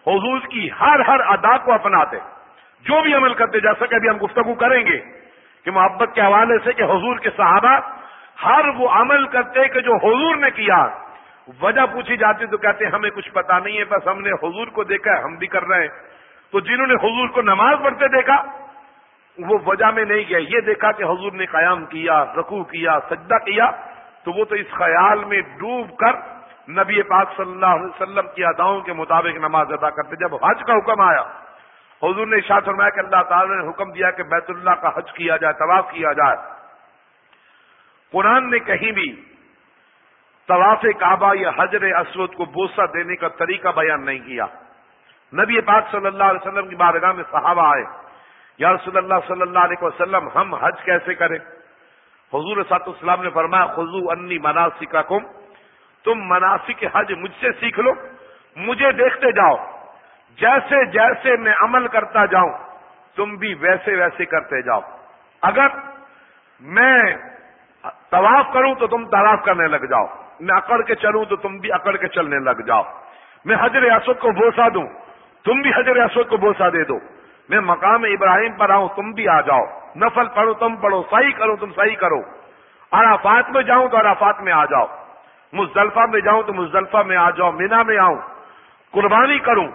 حضور کی ہر ہر ادا کو اپناتے۔ جو بھی عمل کرتے جیسا کہ ابھی ہم گفتگو کریں گے کہ محبت کے حوالے سے کہ حضور کے صحابہ ہر وہ عمل کرتے کہ جو حضور نے کیا، وجہ پوچھی جاتی تو کہتے ہیں ہمیں کچھ پتا نہیں ہے، بس ہم نے حضور کو دیکھا ہے، ہم بھی کر رہے ہیں۔ تو جنہوں نے حضور کو نماز پڑھتے دیکھا، وہ وجہ میں نہیں گیا۔ یہ دیکھا کہ حضور نے قیام کیا، رکوع کیا، سجدہ کیا، تو وہ تو اس خیال میں ڈوب کر نبی پاک صلی اللہ علیہ وسلم کی اداؤں کے مطابق نماز ادا کرتے۔ جب حج کا حکم آیا حضور نے شاہ فرمایا کہ اللہ تعالی نے حکم دیا کہ بیت اللہ کا حج کیا جائے، طواف کیا جائے۔ قرآن نے کہیں بھی طواف کعبہ یا حجر اسود کو بوسہ دینے کا طریقہ بیان نہیں کیا۔ نبی پاک صلی اللہ علیہ وسلم کی بارگاہ میں صحابہ آئے، یا رسول اللہ صلی اللہ علیہ وسلم، ہم حج کیسے کریں؟ حضور سات اسلام نے فرمایا خزو انی مناسکا کم تم مناسک حج مجھ سے سیکھ لو، مجھے دیکھتے جاؤ۔ جیسے جیسے میں عمل کرتا جاؤں، تم بھی ویسے ویسے کرتے جاؤ۔ اگر میں طواف کروں تو تم طواف کرنے لگ جاؤ۔ میں اکڑ کے چلوں تو تم بھی اکڑ کے چلنے لگ جاؤ۔ میں حضر اسود کو بوسا دوں، تم بھی حضر اسود کو بوسا دے دو۔ میں مقام ابراہیم پر آؤں، تم بھی آ جاؤ۔ نفل پڑھو، تم پڑھو، صحیح کرو، تم صحیح کرو۔ عرفات میں جاؤں تو عرفات میں آ جاؤ۔ مزدلفہ میں جاؤں تو مزدلفہ میں آ جاؤ، مینا میں آؤں۔ قربانی کروں۔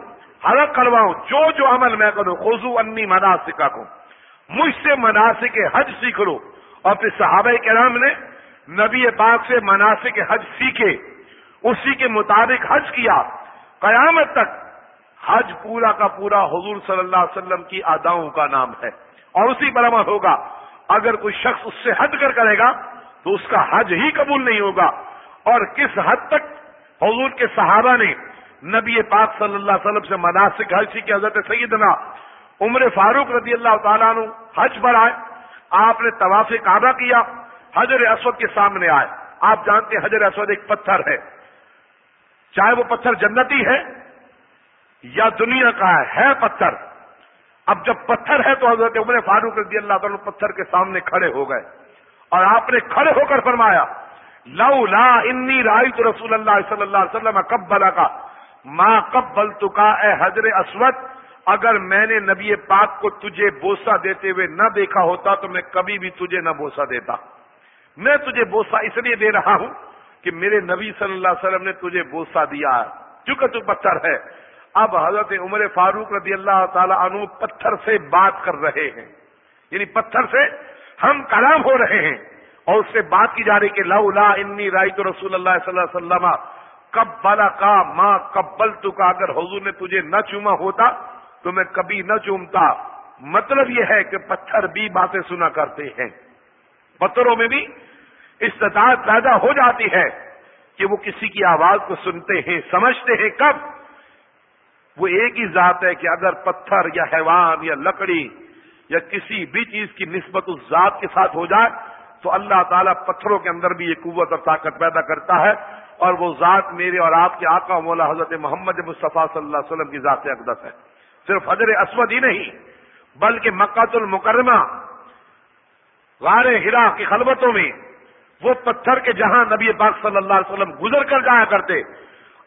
حلق کرواؤں، جو جو عمل میں کروں خزو انی مناسکا کو مجھ سے مناسک حج سیکھ لو اور پھر صحابہ کرام نے نبی پاک سے مناسک حج سیکھے۔ اسی کے مطابق حج کیا۔ قیامت تک حج پورا کا پورا حضور صلی اللہ علیہ وسلم کی اداؤں کا نام ہے۔ اور اسی پر عمل ہوگا۔ اگر کوئی شخص اس سے ہٹ کر کرے گا، تو اس کا حج ہی قبول نہیں ہوگا۔ اور کس حد تک حضور کے صحابہ نے نبی پاک صلی اللہ علیہ وسلم سے مناسب حج کی حضرت سیدنا عمر فاروق رضی اللہ تعالیٰ عنہ حج پر آئے۔ آپ نے طواف کعبہ کیا حضر اسود کے سامنے آئے۔ آپ جانتے ہیں حضر اسود ایک پتھر ہے۔ چاہے وہ پتھر جنتی ہے یا دنیا کا ہے ہے پتھر۔ اب جب پتھر ہے تو حضرت عمر فاروق رضی اللہ تعالیٰ پتھر کے سامنے کھڑے ہو گئے۔ اور آپ نے کھڑے ہو کر فرمایا لو لا انی رائی تو رسول اللہ صلی اللہ علیہ وسلم کب بلا کا ماں کب بل اے حضر اسود، اگر میں نے نبی پاک کو تجھے بوسا دیتے ہوئے نہ دیکھا ہوتا تو میں کبھی بھی تجھے نہ بوسا دیتا۔ میں تجھے بوسا اس لیے دے رہا ہوں کہ میرے نبی صلی اللہ علیہ وسلم نے تجھے بوسا دیا۔ چونکہ تو پتھر ہے۔ اب حضرت عمر فاروق رضی اللہ تعالی عنہ پتھر سے بات کر رہے ہیں۔ یعنی پتھر سے ہم کلام ہو رہے ہیں اور اس سے بات کی جا رہی کہ لا انی رائی تو رسول اللہ صلی اللہ علیہ وسلم کب بالا کا ماں کبل تو کا اگر حضور نے تجھے نہ چوما ہوتا تو میں کبھی نہ چومتا۔ مطلب یہ ہے کہ پتھر بھی باتیں سنا کرتے ہیں۔ پتھروں میں بھی استطاعت پیدا ہو جاتی ہے کہ وہ کسی کی آواز کو سنتے ہیں، سمجھتے ہیں۔ کب؟ وہ ایک ہی ذات ہے کہ اگر پتھر یا حیوان یا لکڑی یا کسی بھی چیز کی نسبت اس ذات کے ساتھ ہو جائے تو اللہ تعالیٰ پتھروں کے اندر بھی یہ قوت اور طاقت پیدا کرتا ہے۔ اور وہ ذات میرے اور آپ کے آقا مولا حضرت محمد مصطفیٰ صلی اللہ علیہ وسلم کی ذات اقدس ہے۔ صرف حضر اسود ہی نہیں، بلکہ مکت المکرمہ، غار ہرا کی خلبتوں میں وہ پتھر کے جہاں نبی پاک صلی اللہ علیہ وسلم گزر کر جایا کرتے،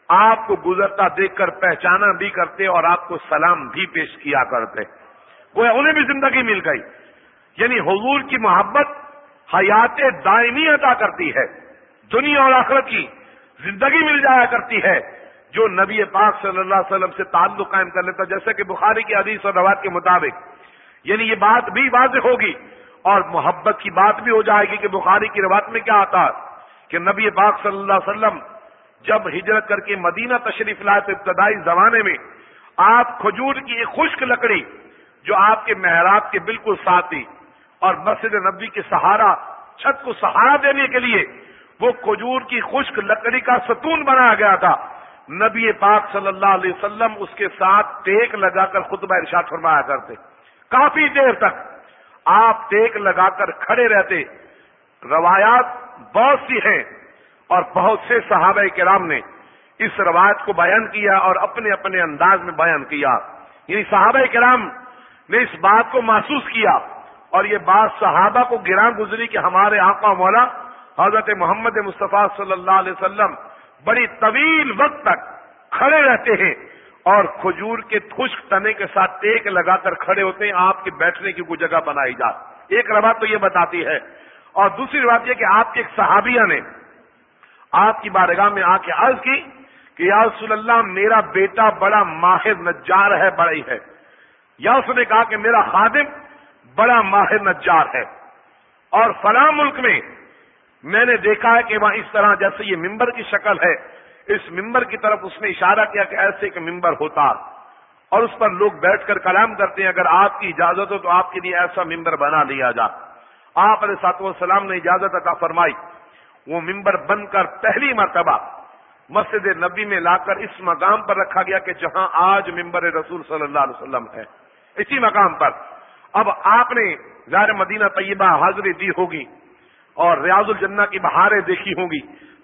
آپ کو گزرتا دیکھ کر پہچانا بھی کرتے اور آپ کو سلام بھی پیش کیا کرتے۔ وہ انہیں بھی زندگی مل گئی۔ یعنی حضور کی محبت حیات دائمی عطا کرتی ہے، دنیا اور آخرت کی۔ زندگی مل جایا کرتی ہے، جو نبی پاک صلی اللہ علیہ وسلم سے تعلق قائم کر لیتا، جیسے کہ بخاری کی حدیث اور روایت کے مطابق۔ یعنی یہ بات بھی واضح ہوگی اور محبت کی بات بھی ہو جائے گی کہ بخاری کی روایت میں کیا آتا، کہ نبی پاک صلی اللہ علیہ وسلم جب ہجرت کر کے مدینہ تشریف لائے تو ابتدائی زمانے میں آپ کھجور کی ایک خشک لکڑی جو آپ کے محراب کے بالکل ساتھ تھی اور مسجد نبی کے سہارا، چھت کو سہارا دینے کے لیے وہ کھجور کی خشک لکڑی کا ستون بنایا گیا تھا۔ نبی پاک صلی اللہ علیہ وسلم اس کے ساتھ ٹیک لگا کر خطبہ ارشاد فرمایا کرتے۔ کافی دیر تک آپ ٹیک لگا کر کھڑے رہتے۔ روایات بہت سی ہیں اور بہت سے صحابہ کرام نے اس روایت کو بیان کیا اور اپنے اپنے انداز میں بیان کیا۔ یعنی صحابہ کرام نے اس بات کو محسوس کیا اور یہ بات صحابہ کو گرا گزری کہ ہمارے آقا مولا حضرت محمد مصطفیٰ صلی اللہ علیہ وسلم بڑی طویل وقت تک کھڑے رہتے ہیں اور کھجور کے خشک تنے کے ساتھ ٹیک لگا کر کھڑے ہوتے ہیں، آپ کے بیٹھنے کی کوئی جگہ بنائی جا۔ ایک روایت تو یہ بتاتی ہے۔ اور دوسری بات یہ کہ آپ کے ایک صحابیہ نے آپ کی بارگاہ میں آ کے عرض کی کہ یا رسول اللہ، میرا بیٹا بڑا ماہر نجار ہے، بڑا ہی ہے۔ یا اس نے کہا کہ میرا خادم بڑا ماہر نجار ہے۔ اور فلاں ملک میں میں نے دیکھا ہے کہ وہاں اس طرح جیسے یہ ممبر کی شکل ہے، اس ممبر کی طرف اس نے اشارہ کیا کہ ایسے ایک ممبر ہوتا۔ اور اس پر لوگ بیٹھ کر کلام کرتے ہیں، اگر آپ کی اجازت ہو تو آپ کے لیے ایسا ممبر بنا لیا جا۔ آپ علیہ سات والسلام نے اجازت عطا فرمائی۔ وہ ممبر بن کر پہلی مرتبہ مسجد نبی میں لا کر اس مقام پر رکھا گیا کہ جہاں آج ممبر رسول صلی اللہ علیہ وسلم ہے۔ اسی مقام پر۔ اب آپ نے ظاہر مدینہ طیبہ حاضری دی ہوگی۔ اور ریاض الجنہ کی بہاریں دیکھی ہوں گی۔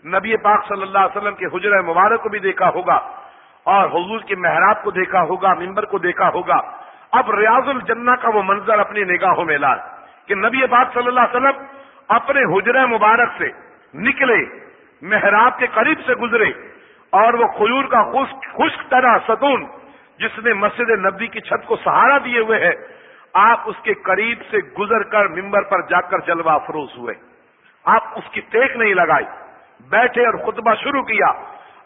نبی پاک صلی اللہ علیہ وسلم کے حجر مبارک کو بھی دیکھا ہوگا اور حضور کے محراب کو دیکھا ہوگا ممبر کو دیکھا ہوگا۔ اب ریاض الجنہ کا وہ منظر اپنی نگاہوں میں لائے کہ نبی پاک صلی اللہ علیہ وسلم اپنے حجر مبارک سے نکلے، محراب کے قریب سے گزرے اور وہ کھجور کا خشک خشک طرح ستون جس نے مسجد نبی کی چھت کو سہارا دیے ہوئے ہے، آپ اس کے قریب سے گزر کر ممبر پر جا کر جلوہ افروز ہوئے۔ آپ اس کی ٹیک نہیں لگائی۔ بیٹھے اور خطبہ شروع کیا۔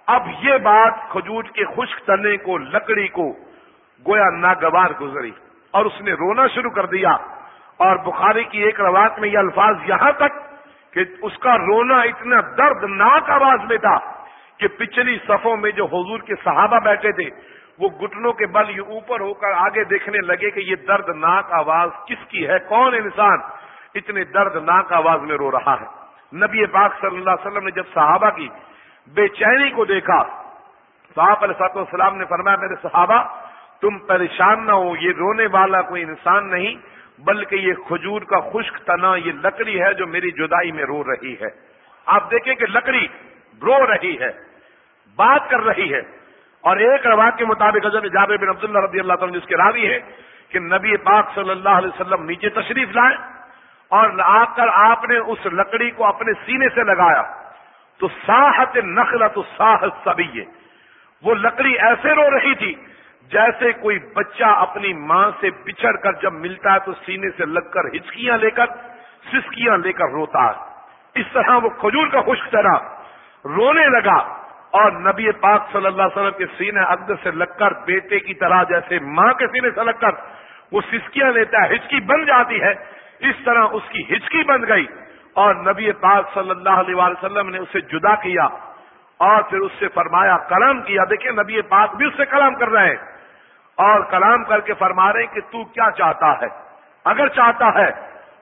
اب یہ بات کھجور کے خشک تنے کو، لکڑی کو گویا ناگوار گزری اور اس نے رونا شروع کر دیا۔ اور بخاری کی ایک روایت میں یہ الفاظ یہاں تک کہ اس کا رونا اتنا دردناک آواز میں تھا کہ پچھلی صفوں میں جو حضور کے صحابہ بیٹھے تھے، وہ گٹنوں کے بل یہ اوپر ہو کر آگے دیکھنے لگے کہ یہ دردناک آواز کس کی ہے؟ کون انسان؟ اتنے دردناک آواز میں رو رہا ہے۔ نبی پاک صلی اللہ علیہ وسلم نے جب صحابہ کی بے چینی کو دیکھا، تو آپ علیہ صاحب نے فرمایا، میرے صحابہ، تم پریشان نہ ہو، یہ رونے والا کوئی انسان نہیں، بلکہ یہ کھجور کا خشک تنا، یہ لکڑی ہے جو میری جدائی میں رو رہی ہے۔ آپ دیکھیں کہ لکڑی رو رہی ہے، بات کر رہی ہے۔ اور ایک روایت کے مطابق حضرت جابر بن عبداللہ رضی اللہ تعالیٰ جس کے راوی ہے کہ نبی پاک صلی اللہ علیہ وسلم نیچے تشریف لائے اور آ کر آپ نے اس لکڑی کو اپنے سینے سے لگایا۔ تو ساحت نخلا تو ساحت سبھی وہ لکڑی ایسے رو رہی تھی جیسے کوئی بچہ اپنی ماں سے بچھڑ کر جب ملتا ہے تو سینے سے لگ کر ہچکیاں لے کر سسکیاں لے کر روتا ہے۔ اس طرح وہ کھجور کا خشک طرح رونے لگا اور نبی پاک صلی اللہ علیہ وسلم کے سینے عقد سے لگ کر بیٹے کی طرح جیسے ماں کے سینے سے لگ کر وہ سسکیاں لیتا ہے، ہچکی بن جاتی ہے۔ اس طرح اس کی ہچکی بن گئی اور نبی پاک صلی اللہ علیہ وسلم نے اسے جدا کیا اور پھر اس سے فرمایا، کلام کیا۔ دیکھیں، نبی پاک بھی اس سے کلام کر رہے ہیں اور کلام کر کے فرما رہے ہیں کہ تو کیا چاہتا ہے؟ اگر چاہتا ہے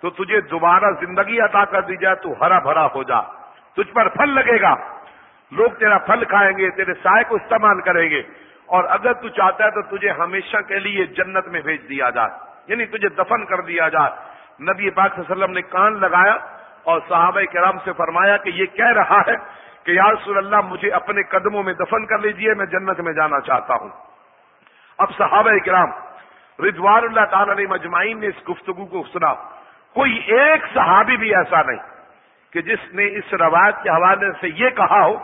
تو تجھے دوبارہ زندگی عطا کر دی جائے، تو ہرا بھرا ہو جا۔ تجھ پر پھل لگے گا۔ لوگ تیرا پھل کھائیں گے، تیرے سائے کو استعمال کریں گے۔ اور اگر تو چاہتا ہے تو تجھے ہمیشہ کے لیے جنت میں بھیج دیا جائے یعنی تجھے دفن کر دیا جائے۔ نبی پاک صلی اللہ علیہ وسلم نے کان لگایا اور صحابہ کرام سے فرمایا کہ یہ کہہ رہا ہے کہ یا رسول اللہ مجھے اپنے قدموں میں دفن کر لیجیے، میں جنت میں جانا چاہتا ہوں۔ اب صحابہ کرام رضوان اللہ تعالی علیہ مجمعین نے اس گفتگو کو سنا۔ کوئی ایک صحابی بھی ایسا نہیں کہ جس نے اس روایت کے حوالے سے یہ کہا ہو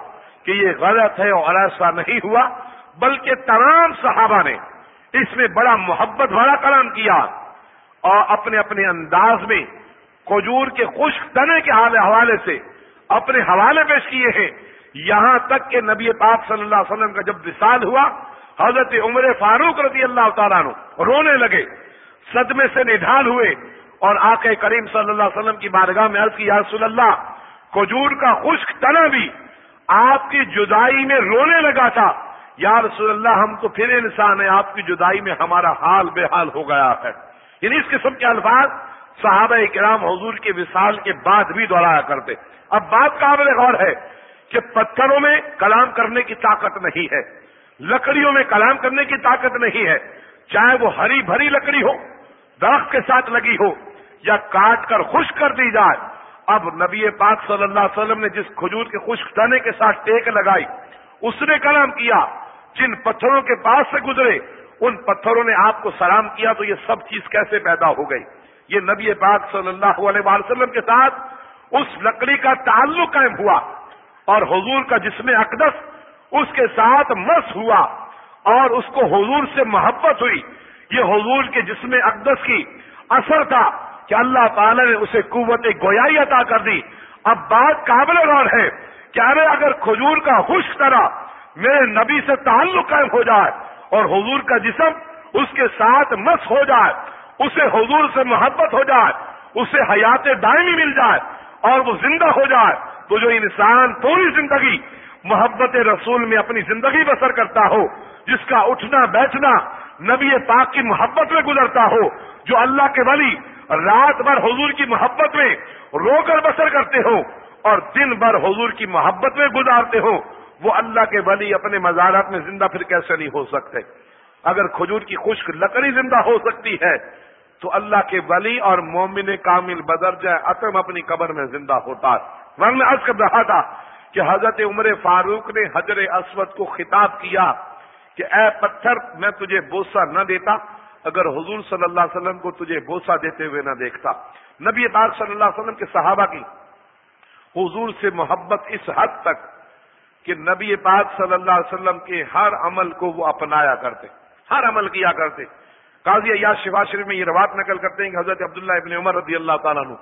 کہ یہ غلط ہے اور ایسا نہیں ہوا، بلکہ تمام صحابہ نے اس میں بڑا محبت بھرا کلام کیا۔ اور اپنے اپنے انداز میں کھجور کے خشک تنے کے حوالے سے اپنے حوالے پیش کیے ہیں۔ یہاں تک کہ نبی پاک صلی اللہ علیہ وسلم کا جب وصال ہوا، حضرت عمر فاروق رضی اللہ تعالیٰ نو رونے لگے۔ صدمے سے نڈھال ہوئے اور آقا کریم صلی اللہ علیہ وسلم کی بارگاہ میں عرض کی، یا رسول اللہ، کھجور کا خشک تنا بھی آپ کی جدائی میں رونے لگا تھا۔ یا رسول اللہ، ہم تو پھر انسان ہیں، آپ کی جدائی میں ہمارا حال بے حال ہو گیا ہے۔ یعنی اس قسم کے الفاظ صحابہ کرام حضور کے وصال کے بعد بھی دوہرایا کرتے۔ اب بات قابل غور ہے کہ پتھروں میں کلام کرنے کی طاقت نہیں ہے، لکڑیوں میں کلام کرنے کی طاقت نہیں ہے، چاہے وہ ہری بھری لکڑی ہو، درخت کے ساتھ لگی ہو یا کاٹ کر خشک کر دی جائے۔ اب نبی پاک صلی اللہ علیہ وسلم نے جس کھجور کے خشک دانے کے ساتھ ٹیک لگائی، اس نے کلام کیا، جن پتھروں کے پاس سے گزرے ان پتھروں نے آپ کو سلام کیا تو یہ سب چیز کیسے پیدا ہو گئی؟ یہ نبی پاک صلی اللہ علیہ وسلم کے ساتھ اس لکڑی کا تعلق قائم ہوا اور حضور کا جسم اقدس اس کے ساتھ مس ہوا اور اس کو حضور سے محبت ہوئی۔ یہ حضور کے جسم اقدس کی اثر تھا کہ اللہ تعالی نے اسے قوت گویائی عطا کر دی۔ اب بات قابل غور ہے کہ ارے اگر کھجور کا خشک طرح میرے نبی سے تعلق قائم ہو جائے اور حضور کا جسم اس کے ساتھ مس ہو جائے، اسے حضور سے محبت ہو جائے، اسے حیات دائمی مل جائے اور وہ زندہ ہو جائے، تو جو انسان پوری زندگی محبت رسول میں اپنی زندگی بسر کرتا ہو، جس کا اٹھنا بیٹھنا نبی پاک کی محبت میں گزرتا ہو، جو اللہ کے ولی رات بھر حضور کی محبت میں رو کر بسر کرتے ہو اور دن بھر حضور کی محبت میں گزارتے ہو وہ اللہ کے ولی اپنے مزارات میں زندہ پھر کیسے نہیں ہو سکتے؟ اگر کھجور کی خشک لکڑی زندہ ہو سکتی ہے، تو اللہ کے ولی اور مومن کامل بدر جائے اتم اپنی قبر میں زندہ ہوتا۔ ہے میں عرض کر رہا تھا کہ حضرت عمر فاروق نے حضر اسود کو خطاب کیا کہ، اے پتھر، میں تجھے بوسا نہ دیتا، اگر حضور صلی اللہ علیہ وسلم کو تجھے بوسا دیتے ہوئے نہ دیکھتا۔ نبی پاک صلی اللہ علیہ وسلم کے صحابہ کی حضور سے محبت اس حد تک کہ نبی پاک صلی اللہ علیہ وسلم کے ہر عمل کو وہ اپنایا کرتے، ہر عمل کیا کرتے۔ قاضی یا شفا شریف میں یہ روات نقل کرتے ہیں کہ حضرت عبداللہ ابن عمر رضی اللہ تعالیٰ عنہ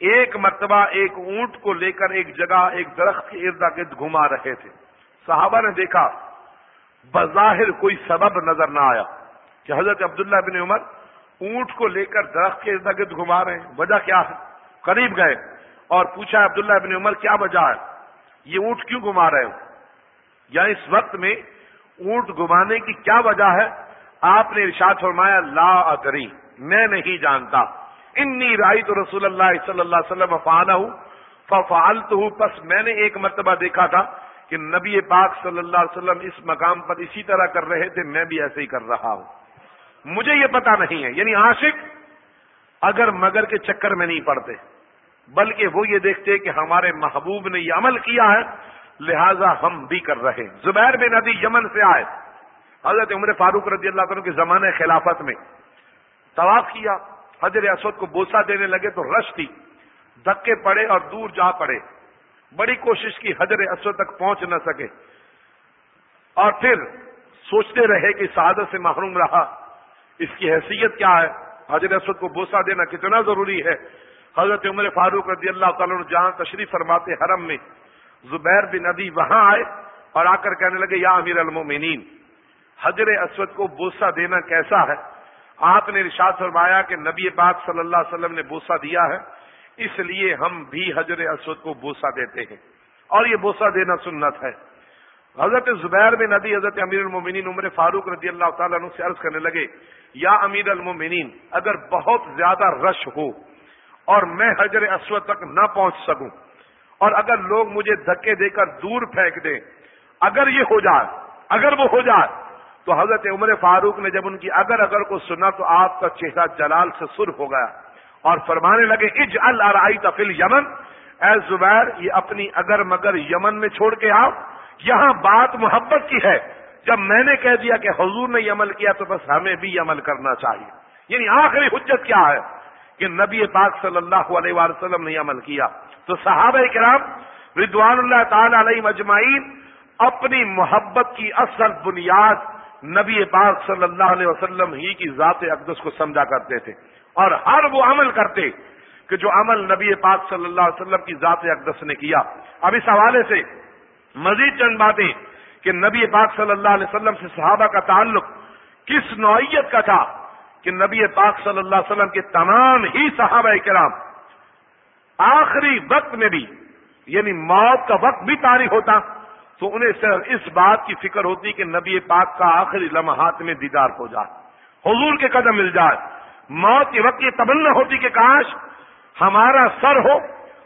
ایک مرتبہ ایک اونٹ کو لے کر ایک جگہ ایک درخت کے ارد گرد گھما رہے تھے۔ صحابہ نے دیکھا، بظاہر کوئی سبب نظر نہ آیا کہ حضرت عبداللہ ابن عمر اونٹ کو لے کر درخت کے ارد گرد گھما رہے ہیں۔ وجہ کیا ہے؟ قریب گئے اور پوچھا عبداللہ ابن عمر کیا وجہ ہے؟ یہ اونٹ کیوں گھما رہے ہو؟ یا اس وقت میں اونٹ گھمانے کی کیا وجہ ہے؟ آپ نے ارشاد فرمایا، لا ادری، میں نہیں جانتا۔ انی رائی تو رسول اللہ صلی اللہ علیہ وسلم فانا ہوں فالت ہوں بس میں نے ایک مرتبہ دیکھا تھا کہ نبی پاک صلی اللہ علیہ وسلم اس مقام پر اسی طرح کر رہے تھے، میں بھی ایسے ہی کر رہا ہوں۔ مجھے یہ پتا نہیں ہے یعنی عاشق اگر مگر کے چکر میں نہیں پڑتے۔ بلکہ وہ یہ دیکھتے کہ ہمارے محبوب نے یہ عمل کیا ہے، لہذا ہم بھی کر رہے ہیں۔ زبیر بن ندی یمن سے آئے۔ حضرت عمر فاروق رضی اللہ عنہ کے زمانے خلافت میں طواف کیا۔ حضر اسود کو بوسا دینے لگے تو رش تھی۔ دھکے پڑے اور دور جا پڑے۔ بڑی کوشش کی حضر اسود تک پہنچ نہ سکے۔ اور پھر سوچتے رہے کہ سعادت سے محروم رہا۔ اس کی حیثیت کیا ہے؟ حضر اسود کو بوسا دینا کتنا ضروری ہے؟ حضرت عمر فاروق رضی اللہ تعالیٰ جہاں تشریف فرماتے حرم میں، زبیر بن ابی وہاں آئے اور آ کر کہنے لگے، یا امیر المومنین حضر اسود کو بوسا دینا کیسا ہے؟ آپ نے رشاد فرمایا کہ نبی پاک صلی اللہ علیہ وسلم نے بوسا دیا ہے، اس لیے ہم بھی حضر اسود کو بوسا دیتے ہیں۔ اور یہ بوسا دینا سنت ہے۔ حضرت زبیر بن ندی حضرت امیر المومنین عمر فاروق رضی اللہ تعالیٰ عنہ سے عرض کرنے لگے، یا امیر المومنین، اگر بہت زیادہ رش ہو اور میں حجر اسود تک نہ پہنچ سکوں۔ اور اگر لوگ مجھے دھکے دے کر دور پھینک دیں، اگر یہ ہو جائے، اگر وہ ہو جائے، تو حضرت عمر فاروق نے جب ان کی اگر اگر کو سنا تو آپ کا چہرہ جلال سے سر ہو گیا اور فرمانے لگے اج الرائی تفل یمن اے زبیر، یہ اپنی اگر مگر یمن میں چھوڑ کے آؤ۔ یہاں بات محبت کی ہے۔ جب میں نے کہہ دیا کہ حضور نے یہ عمل کیا تو بس ہمیں بھی عمل کرنا چاہیے۔ یعنی آخری حجت کیا ہے؟ کہ نبی پاک صلی اللہ علیہ وسلم نے عمل کیا۔ تو صحابہ کرام ردوان اللہ تعالی علیہ مجمعین اپنی محبت کی اصل بنیاد نبی پاک صلی اللہ علیہ وسلم ہی کی ذات اقدس کو سمجھا کرتے تھے۔ اور ہر وہ عمل کرتے کہ جو عمل نبی پاک صلی اللہ علیہ وسلم کی ذات اقدس نے کیا۔ اب اس حوالے سے مزید چند باتیں کہ نبی پاک صلی اللہ علیہ وسلم سے صحابہ کا تعلق کس نوعیت کا تھا۔ کہ نبی پاک صلی اللہ علیہ وسلم کے تمام ہی صحابہ کرام آخری وقت میں بھی یعنی موت کا وقت بھی تاریخ ہوتا، تو انہیں صرف اس بات کی فکر ہوتی کہ نبی پاک کا آخری لمحات میں دیدار ہو جائے، حضور کے قدم مل جائے۔ موت کے وقت یہ تمنا ہوتی کہ کاش ہمارا سر ہو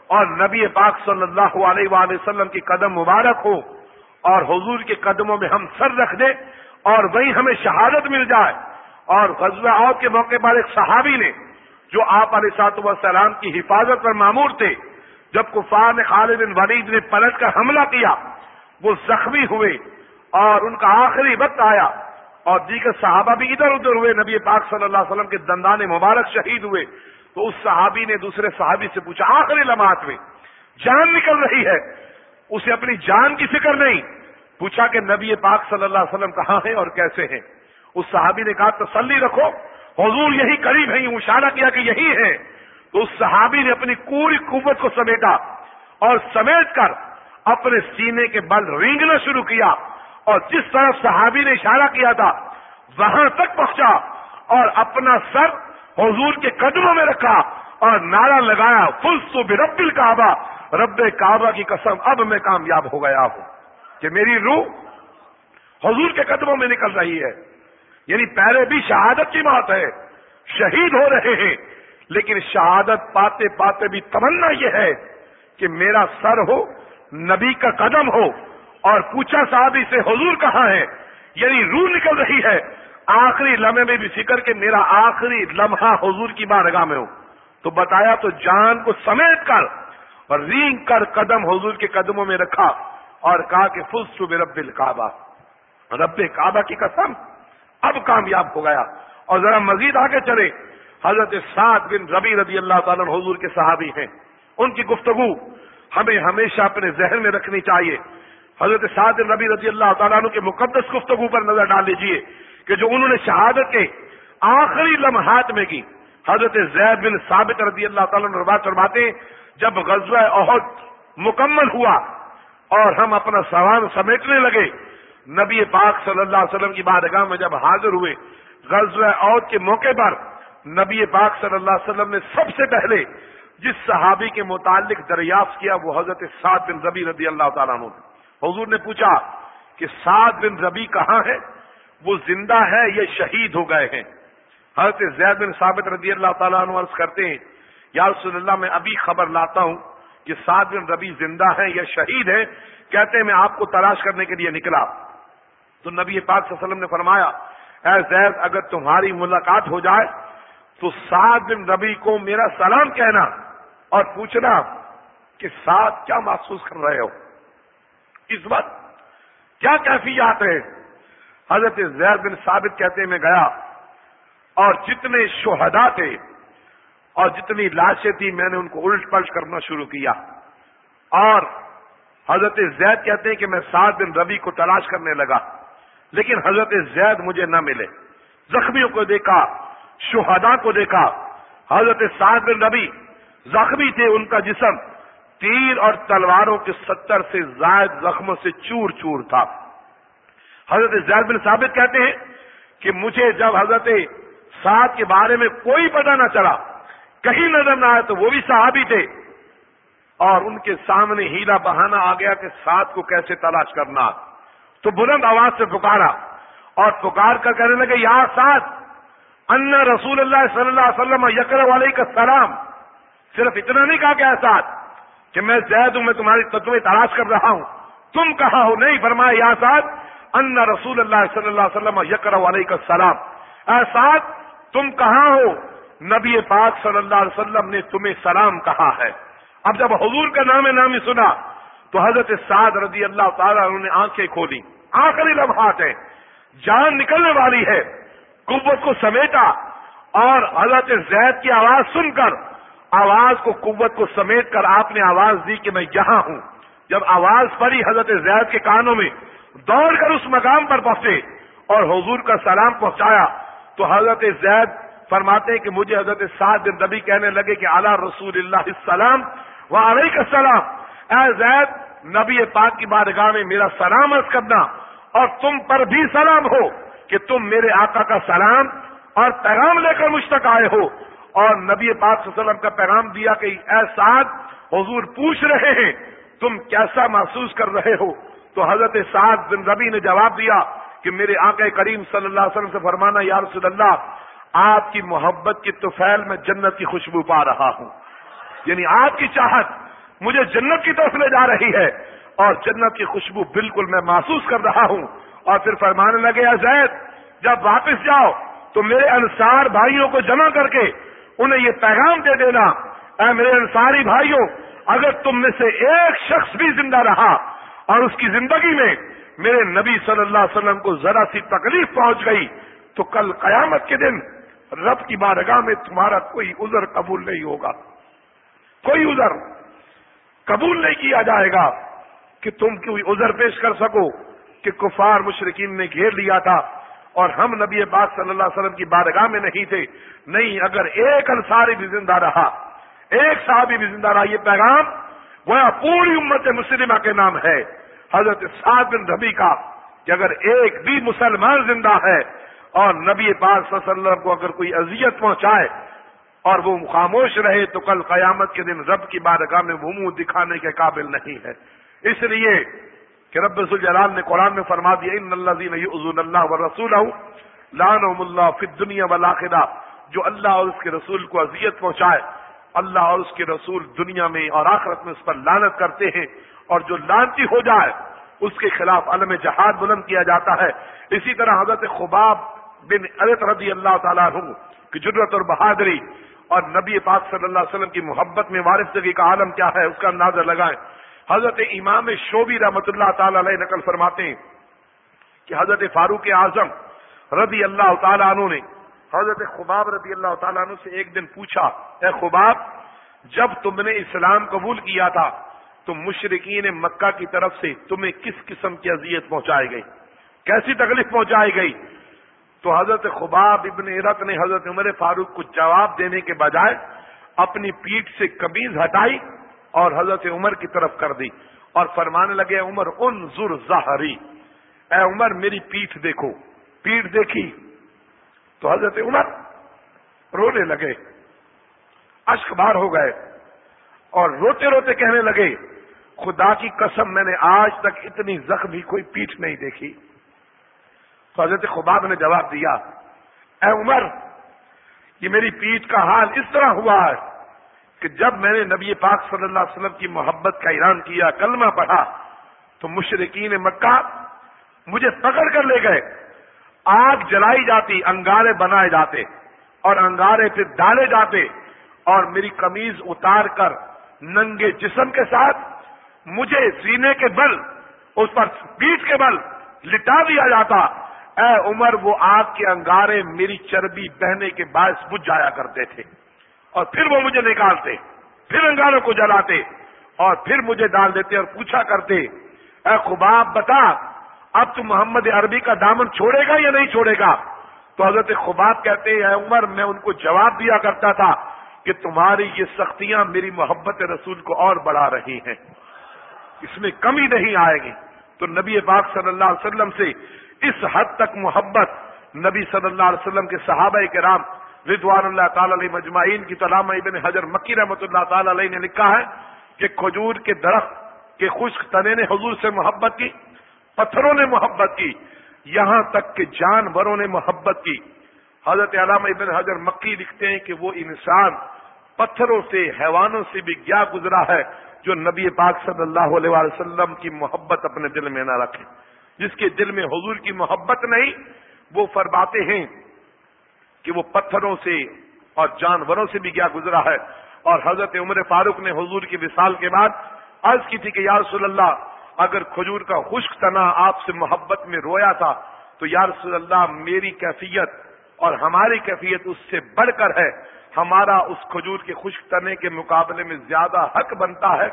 اور نبی پاک صلی اللہ علیہ وآلہ وسلم کی قدم مبارک ہو اور حضور کے قدموں میں ہم سر رکھ دیں اور وہیں ہمیں شہادت مل جائے۔ اور غزوہ عود کے موقع پر ایک صحابی نے جو آپ علیہ سات وسلام کی حفاظت پر معمور تھے، جب کفار نے خالد بن ولید نے پلٹ کر حملہ کیا، وہ زخمی ہوئے اور ان کا آخری وقت آیا اور دیگر صحابہ بھی ادھر ادھر ہوئے۔ نبی پاک صلی اللہ علیہ وسلم کے دندان مبارک شہید ہوئے۔ تو اس صحابی نے دوسرے صحابی سے پوچھا، آخری لمحات میں جان نکل رہی ہے؟ اسے اپنی جان کی فکر نہیں۔ پوچھا کہ نبی پاک صلی اللہ علیہ وسلم کہاں ہیں اور کیسے ہیں؟ اس صحابی نے کہا، تسلی رکھو، حضور یہی قریب ہے اشارہ کیا کہ یہی ہے تو اس صحابی نے اپنی پوری قوت کو سمیٹا اور سمیٹ کر اپنے سینے کے بل رینگنا شروع کیا اور جس طرح صحابی نے اشارہ کیا تھا، وہاں تک پہنچا اور اپنا سر حضور کے قدموں میں رکھا اور نعرہ لگایا، فل سو رب الکعبہ رب کعبہ کی قسم، اب میں کامیاب ہو گیا ہوں کہ میری روح حضور کے قدموں میں نکل رہی ہے۔ یعنی پہلے بھی شہادت کی بات ہے، شہید ہو رہے ہیں۔ لیکن شہادت پاتے پاتے بھی تمنا یہ ہے کہ میرا سر ہو، نبی کا قدم ہو اور پوچھا صحابی سے، حضور کہاں ہے؟ یعنی روح نکل رہی ہے۔ آخری لمحے میں بھی فکر کہ میرا آخری لمحہ حضور کی بارگاہ میں ہو۔ تو بتایا تو جان کو سمیٹ کر اور رینگ کر قدم حضور کے قدموں میں رکھا اور کہا کہ فل صبح رب الکعبہ، رب کعبہ کی قسم۔ اب کامیاب ہو گیا اور ذرا مزید آگے چلے حضرت سعد بن ربی رضی اللہ تعالیٰ حضور کے صحابی ہیں۔ ان کی گفتگو ہمیں ہمیشہ اپنے ذہن میں رکھنی چاہیے۔ حضرت سعد بن ربی رضی اللہ تعالیٰ عنہ کے مقدس گفتگو پر نظر ڈال لیجیے کہ جو انہوں نے شہادت کے آخری لمحات میں کی۔ حضرت زید بن ثابت رضی اللہ تعالیٰ نے بات فرماتے جب غزوہ عہد مکمل ہوا اور ہم اپنا سامان سمیٹنے لگے نبی پاک صلی اللہ علیہ وسلم کی بارگاہ میں جب حاضر ہوئے، غزوہ عہد کے موقع پر نبی پاک صلی اللہ علیہ وسلم نے سب سے پہلے جس صحابی کے متعلق دریافت کیا وہ حضرت سعد بن ربی رضی اللہ تعالیٰ عنہ حضور نے پوچھا کہ سعد بن ربی کہاں ہے؟ وہ زندہ ہے یا شہید ہو گئے ہیں؟ حضرت زید بن ثابت رضی اللہ تعالیٰ عنہ عرض کرتے ہیں، یا رسول اللہ میں ابھی خبر لاتا ہوں کہ سعد بن ربی زندہ ہے یا شہید ہے کہتے ہیں میں آپ کو تلاش کرنے کے لیے نکلا۔ تو نبی پاک صلی اللہ علیہ وسلم نے فرمایا، اے زید، اگر تمہاری ملاقات ہو جائے، تو سعد بن ربی کو میرا سلام کہنا اور پوچھنا کہ سعد کیا محسوس کر رہے ہو۔ اس وقت کیا کیفیات ہے حضرت زید بن ثابت کہتے میں گیا اور جتنے شہدا تھے اور جتنی لاشیں تھیں، میں نے ان کو الٹ پلٹ کرنا شروع کیا۔ اور حضرت زید کہتے ہیں کہ میں سات دن ربی کو تلاش کرنے لگا۔ لیکن حضرت زید مجھے نہ ملے۔ زخمیوں کو دیکھا شہدا کو دیکھا۔ حضرت سات بن ربی زخمی تھے ان کا جسم۔ تیر اور تلواروں کے ستر سے زائد زخموں سے چور چور تھا۔ حضرت زید بن ثابت کہتے ہیں کہ مجھے جب حضرت سعد کے بارے میں کوئی پتہ نہ چلا، کہیں نظر نہ آئے تو وہ بھی صحابی تھے۔ اور ان کے سامنے ہیلا بہانا آ گیا کہ سعد کو کیسے تلاش کرنا۔ تو بلند آواز سے پکارا اور پکار کر کہنے لگے، یا سعد، ان رسول اللہ صلی اللہ علیہ وسلم یکر علیہ کا سلام صرف اتنا نہیں کہا کہ سعد کہ میں زید ہوں، میں تمہاری تمہیں تلاش کر رہا ہوں۔ تم کہا ہو؟ نہیں فرمایا، یا سعد، ان رسول اللہ صلی اللہ علیہ وسلم یکر علیہ کا سلام احساس تم کہاں ہو؟ نبی پاک صلی اللہ علیہ وسلم نے تمہیں سلام کہا ہے۔ اب جب حضور کا نام نامی سنا تو حضرت سعد رضی اللہ تعالیٰ انہوں نے آنکھیں کھولی۔ آخری لمحات ہے جان نکلنے والی ہے۔ قوت کو سمیٹا اور حضرت زید کی آواز سن کر آواز کو قوت کو سمیٹ کر آپ نے آواز دی کہ میں یہاں ہوں۔ جب آواز پڑی حضرت زید کے کانوں میں، دوڑ کر اس مقام پر پہنچے اور حضور کا سلام پہنچایا تو حضرت زید فرماتے ہیں کہ مجھے حضرت سعد بن نبی کہنے لگے کہ اعلیٰ رسول اللہ السلام و علیہ السلام۔ اے زید، نبی پاک کی بارگاہ میں میرا سلام عرض کرنا۔ اور تم پر بھی سلام ہو کہ تم میرے آقا کا سلام اور پیغام لے کر مجھ تک آئے ہو۔ اور نبی پاک صلی اللہ علیہ وسلم کا پیغام دیا کہ اے سعد، حضور پوچھ رہے ہیں، تم کیسا محسوس کر رہے ہو؟ تو حضرت سعد بن ربی نے جواب دیا کہ میرے آقا کریم صلی اللہ علیہ وسلم سے فرمانا، یا رسول اللہ، آپ کی محبت کی توفیل میں جنت کی خوشبو پا رہا ہوں۔ یعنی آپ کی چاہت مجھے جنت کی طرف لے جا رہی ہے۔ اور جنت کی خوشبو بالکل میں محسوس کر رہا ہوں۔ اور پھر فرمانے لگے زید، جب واپس جاؤ تو میرے انصار بھائیوں کو جمع کر کے انہیں یہ پیغام دے دینا۔ اے میرے انصاری بھائیوں، اگر تم میں سے ایک شخص بھی زندہ رہا اور اس کی زندگی میں میرے نبی صلی اللہ علیہ وسلم کو ذرا سی تکلیف پہنچ گئی، تو کل قیامت کے دن رب کی بارگاہ میں تمہارا کوئی عذر قبول نہیں ہوگا۔ کوئی عذر قبول نہیں کیا جائے گا۔ کہ تم کوئی عذر پیش کر سکو کہ کفار مشرقین نے گھیر لیا تھا اور ہم نبی پاک صلی اللہ علیہ وسلم کی بارگاہ میں نہیں تھے۔ نہیں، اگر ایک انصاری بھی زندہ رہا، ایک صحابی بھی زندہ رہا، یہ پیغام وہ پوری امت مسلمہ کے نام ہے۔ حضرت سعد بن ربی کا کہ اگر ایک بھی مسلمان زندہ ہے اور نبی پاک صلی اللہ علیہ وسلم کو اگر کوئی اذیت پہنچائے اور وہ خاموش رہے، تو کل قیامت کے دن رب کی بارگاہ میں وہ منہ دکھانے کے قابل نہیں ہے۔ اس لیے کہ رب الجلال نے قرآن میں فرما دیا، ان اللہ اللہ و رسول لان اللہ فی دنیا ولاخرہ جو اللہ اور اس کے رسول کو اذیت پہنچائے، اللہ اور اس کے رسول دنیا میں اور آخرت میں اس پر لانت کرتے ہیں اور جو لانتی ہو جائے، اس کے خلاف علم جہاد بلند کیا جاتا ہے۔ اسی طرح حضرت خباب بن عرت رضی اللہ تعالیٰ عنہ کی جرت اور بہادری اور نبی پاک صلی اللہ علیہ وسلم کی محبت میں وارثگی کا عالم کیا ہے، اس کا اندازہ لگائیں۔ حضرت امام شوبی رحمۃ اللہ تعالی علیہ نقل فرماتے ہیں کہ حضرت فاروق اعظم رضی اللہ تعالیٰ عنہ نے حضرت خباب رضی اللہ تعالیٰ عنہ سے ایک دن پوچھا، اے خباب، جب تم نے اسلام قبول کیا تھا، تو مشرقین مکہ کی طرف سے تمہیں کس قسم کی اذیت پہنچائی گئی؟ کیسی تکلیف پہنچائی گئی؟ تو حضرت خباب ابن عرت نے حضرت عمر فاروق کو جواب دینے کے بجائے اپنی پیٹ سے کمیز ہٹائی اور حضرت عمر کی طرف کر دی اور فرمانے لگے عمر ان ظر ظاہری اے عمر، میری پیٹھ دیکھو. پیٹھ دیکھی؟ تو حضرت عمر رونے لگے، اشک بار ہو گئے اور روتے روتے کہنے لگے، خدا کی قسم، میں نے آج تک اتنی زخمی کوئی پیٹھ نہیں دیکھی. تو حضرت خباب نے جواب دیا، اے عمر، یہ میری پیٹھ کا حال اس طرح ہوا ہے کہ جب میں نے نبی پاک صلی اللہ علیہ وسلم کی محبت کا اعلان کیا، کلمہ پڑھا، تو مشرقین مکہ مجھے پکڑ کر لے گئے۔ آگ جلائی جاتی، انگارے بنائے جاتے اور انگارے پھر ڈالے جاتے اور میری کمیز اتار کر ننگے جسم کے ساتھ مجھے سینے کے بل، اس پر پیٹ کے بل لٹا دیا جاتا۔ اے عمر، وہ آگ کے انگارے میری چربی بہنے کے باعث بجھ جایا کرتے تھے۔ اور پھر وہ مجھے نکالتے، پھر انگاروں کو جلاتے اور پھر مجھے ڈال دیتے اور پوچھا کرتے، اے خباب، بتا، اب تو محمد عربی کا دامن چھوڑے گا یا نہیں چھوڑے گا؟ تو حضرت خباب کہتے ہیں عمر، میں ان کو جواب دیا کرتا تھا کہ تمہاری یہ سختیاں میری محبت رسول کو اور بڑھا رہی ہیں۔ اس میں کمی نہیں آئے گی۔ تو نبی پاک صلی اللہ علیہ وسلم سے اس حد تک محبت نبی صلی اللہ علیہ وسلم کے صحابہ کے رام ردوان اللہ تعالی علیہ مجمعین کی علامہ ابن حضر مکی رحمۃ اللہ تعالی علیہ نے لکھا ہے کہ کھجور کے درخت کے خشک تنے نے حضور سے محبت کی، پتھروں نے محبت کی، یہاں تک کہ جانوروں نے محبت کی۔ حضرت علامہ ابن حضر مکی لکھتے ہیں کہ وہ انسان پتھروں سے، حیوانوں سے بھی کیا گزرا ہے جو نبی پاک صلی اللہ علیہ وسلم کی محبت اپنے دل میں نہ رکھے۔ جس کے دل میں حضور کی محبت نہیں، وہ فرماتے ہیں کہ وہ پتھروں سے اور جانوروں سے بھی کیا گزرا ہے۔ اور حضرت عمر فاروق نے حضور کی مثال کے بعد عرض کی تھی کہ یا رسول اللہ، اگر کھجور کا خشک تنا آپ سے محبت میں رویا تھا، تو یا رسول اللہ، میری کیفیت اور ہماری کیفیت اس سے بڑھ کر ہے۔ ہمارا اس کھجور کے خشک تنے کے مقابلے میں زیادہ حق بنتا ہے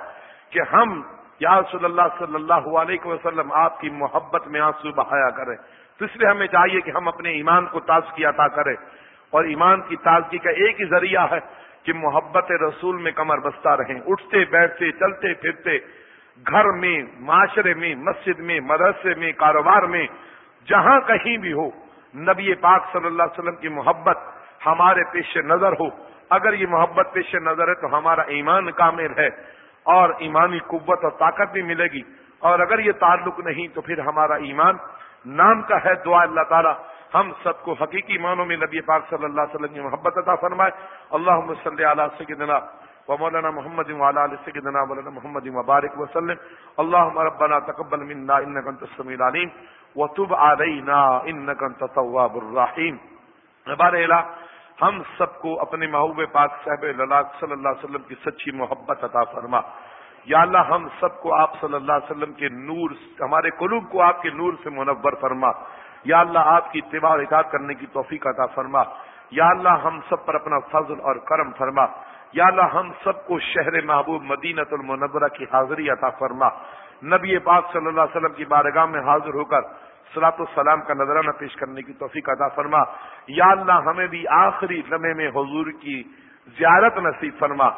کہ ہم یا رسول اللہ صلی اللہ علیہ وسلم آپ کی محبت میں آنسو بہایا کریں۔ تو اس لیے ہمیں چاہیے کہ ہم اپنے ایمان کو تازگی عطا کریں۔ اور ایمان کی تازگی کا ایک ہی ذریعہ ہے کہ محبت رسول میں کمر بستہ رہیں۔ اٹھتے، بیٹھتے، چلتے، پھرتے، گھر میں، معاشرے میں، مسجد میں، مدرسے میں، کاروبار میں، جہاں کہیں بھی ہو، نبی پاک صلی اللہ علیہ وسلم کی محبت ہمارے پیش نظر ہو۔ اگر یہ محبت پیش نظر ہے تو ہمارا ایمان کامل ہے اور ایمانی قوت اور طاقت بھی ملے گی۔ اور اگر یہ تعلق نہیں تو پھر ہمارا ایمان نام کا ہے دعا اللہ تعالیٰ۔ ہم سب کو حقیقی معنوں میں نبی پاک صلی اللہ علیہ وسلم کی محبت عطا فرمائے۔ اللہ صلی علیہ سیدنا ومولانا محمد وعلى ال سيدنا مولانا محمد وبارك وسلم۔ اللهم ربنا تقبل منا انك انت السميع العليم وتب علينا انك انت التواب الرحيم ہمارے الہ ہم سب کو اپنے محبوب پاک صاحب اللہ صلی اللہ علیہ وسلم کی سچی محبت عطا فرما۔ یا اللہ، ہم سب کو آپ صلی اللہ علیہ وسلم کے نور، ہمارے قلوب کو آپ کے نور سے منور فرما۔ یا اللہ آپ کی اتباع اطاعت کرنے کی توفیق عطا فرما۔ یا اللہ ہم سب پر اپنا فضل اور کرم فرما۔ یا اللہ ہم سب کو شہر محبوب مدینت المنورہ کی حاضری عطا فرما۔ نبی پاک صلی اللہ علیہ وسلم کی بارگاہ میں حاضر ہو کر سلاط السلام کا نظرانہ پیش کرنے کی توفیق عطا فرما۔ یا اللہ ہمیں بھی آخری لمحے میں حضور کی زیارت نصیب فرما۔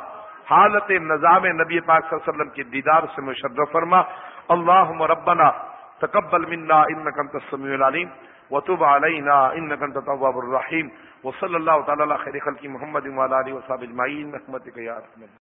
حالت نظام نبی پاک صلی اللہ علیہ وسلم کی دیدار سے مشرف فرما۔ اللہ مربنا تقبل منا انك انت السميع العليم. وتب علينا انك انت التواب الرحيم. وصلى الله تعالى على خير خلق محمد وعلى اله وصحبه اجمعين رحمتك يا ارحم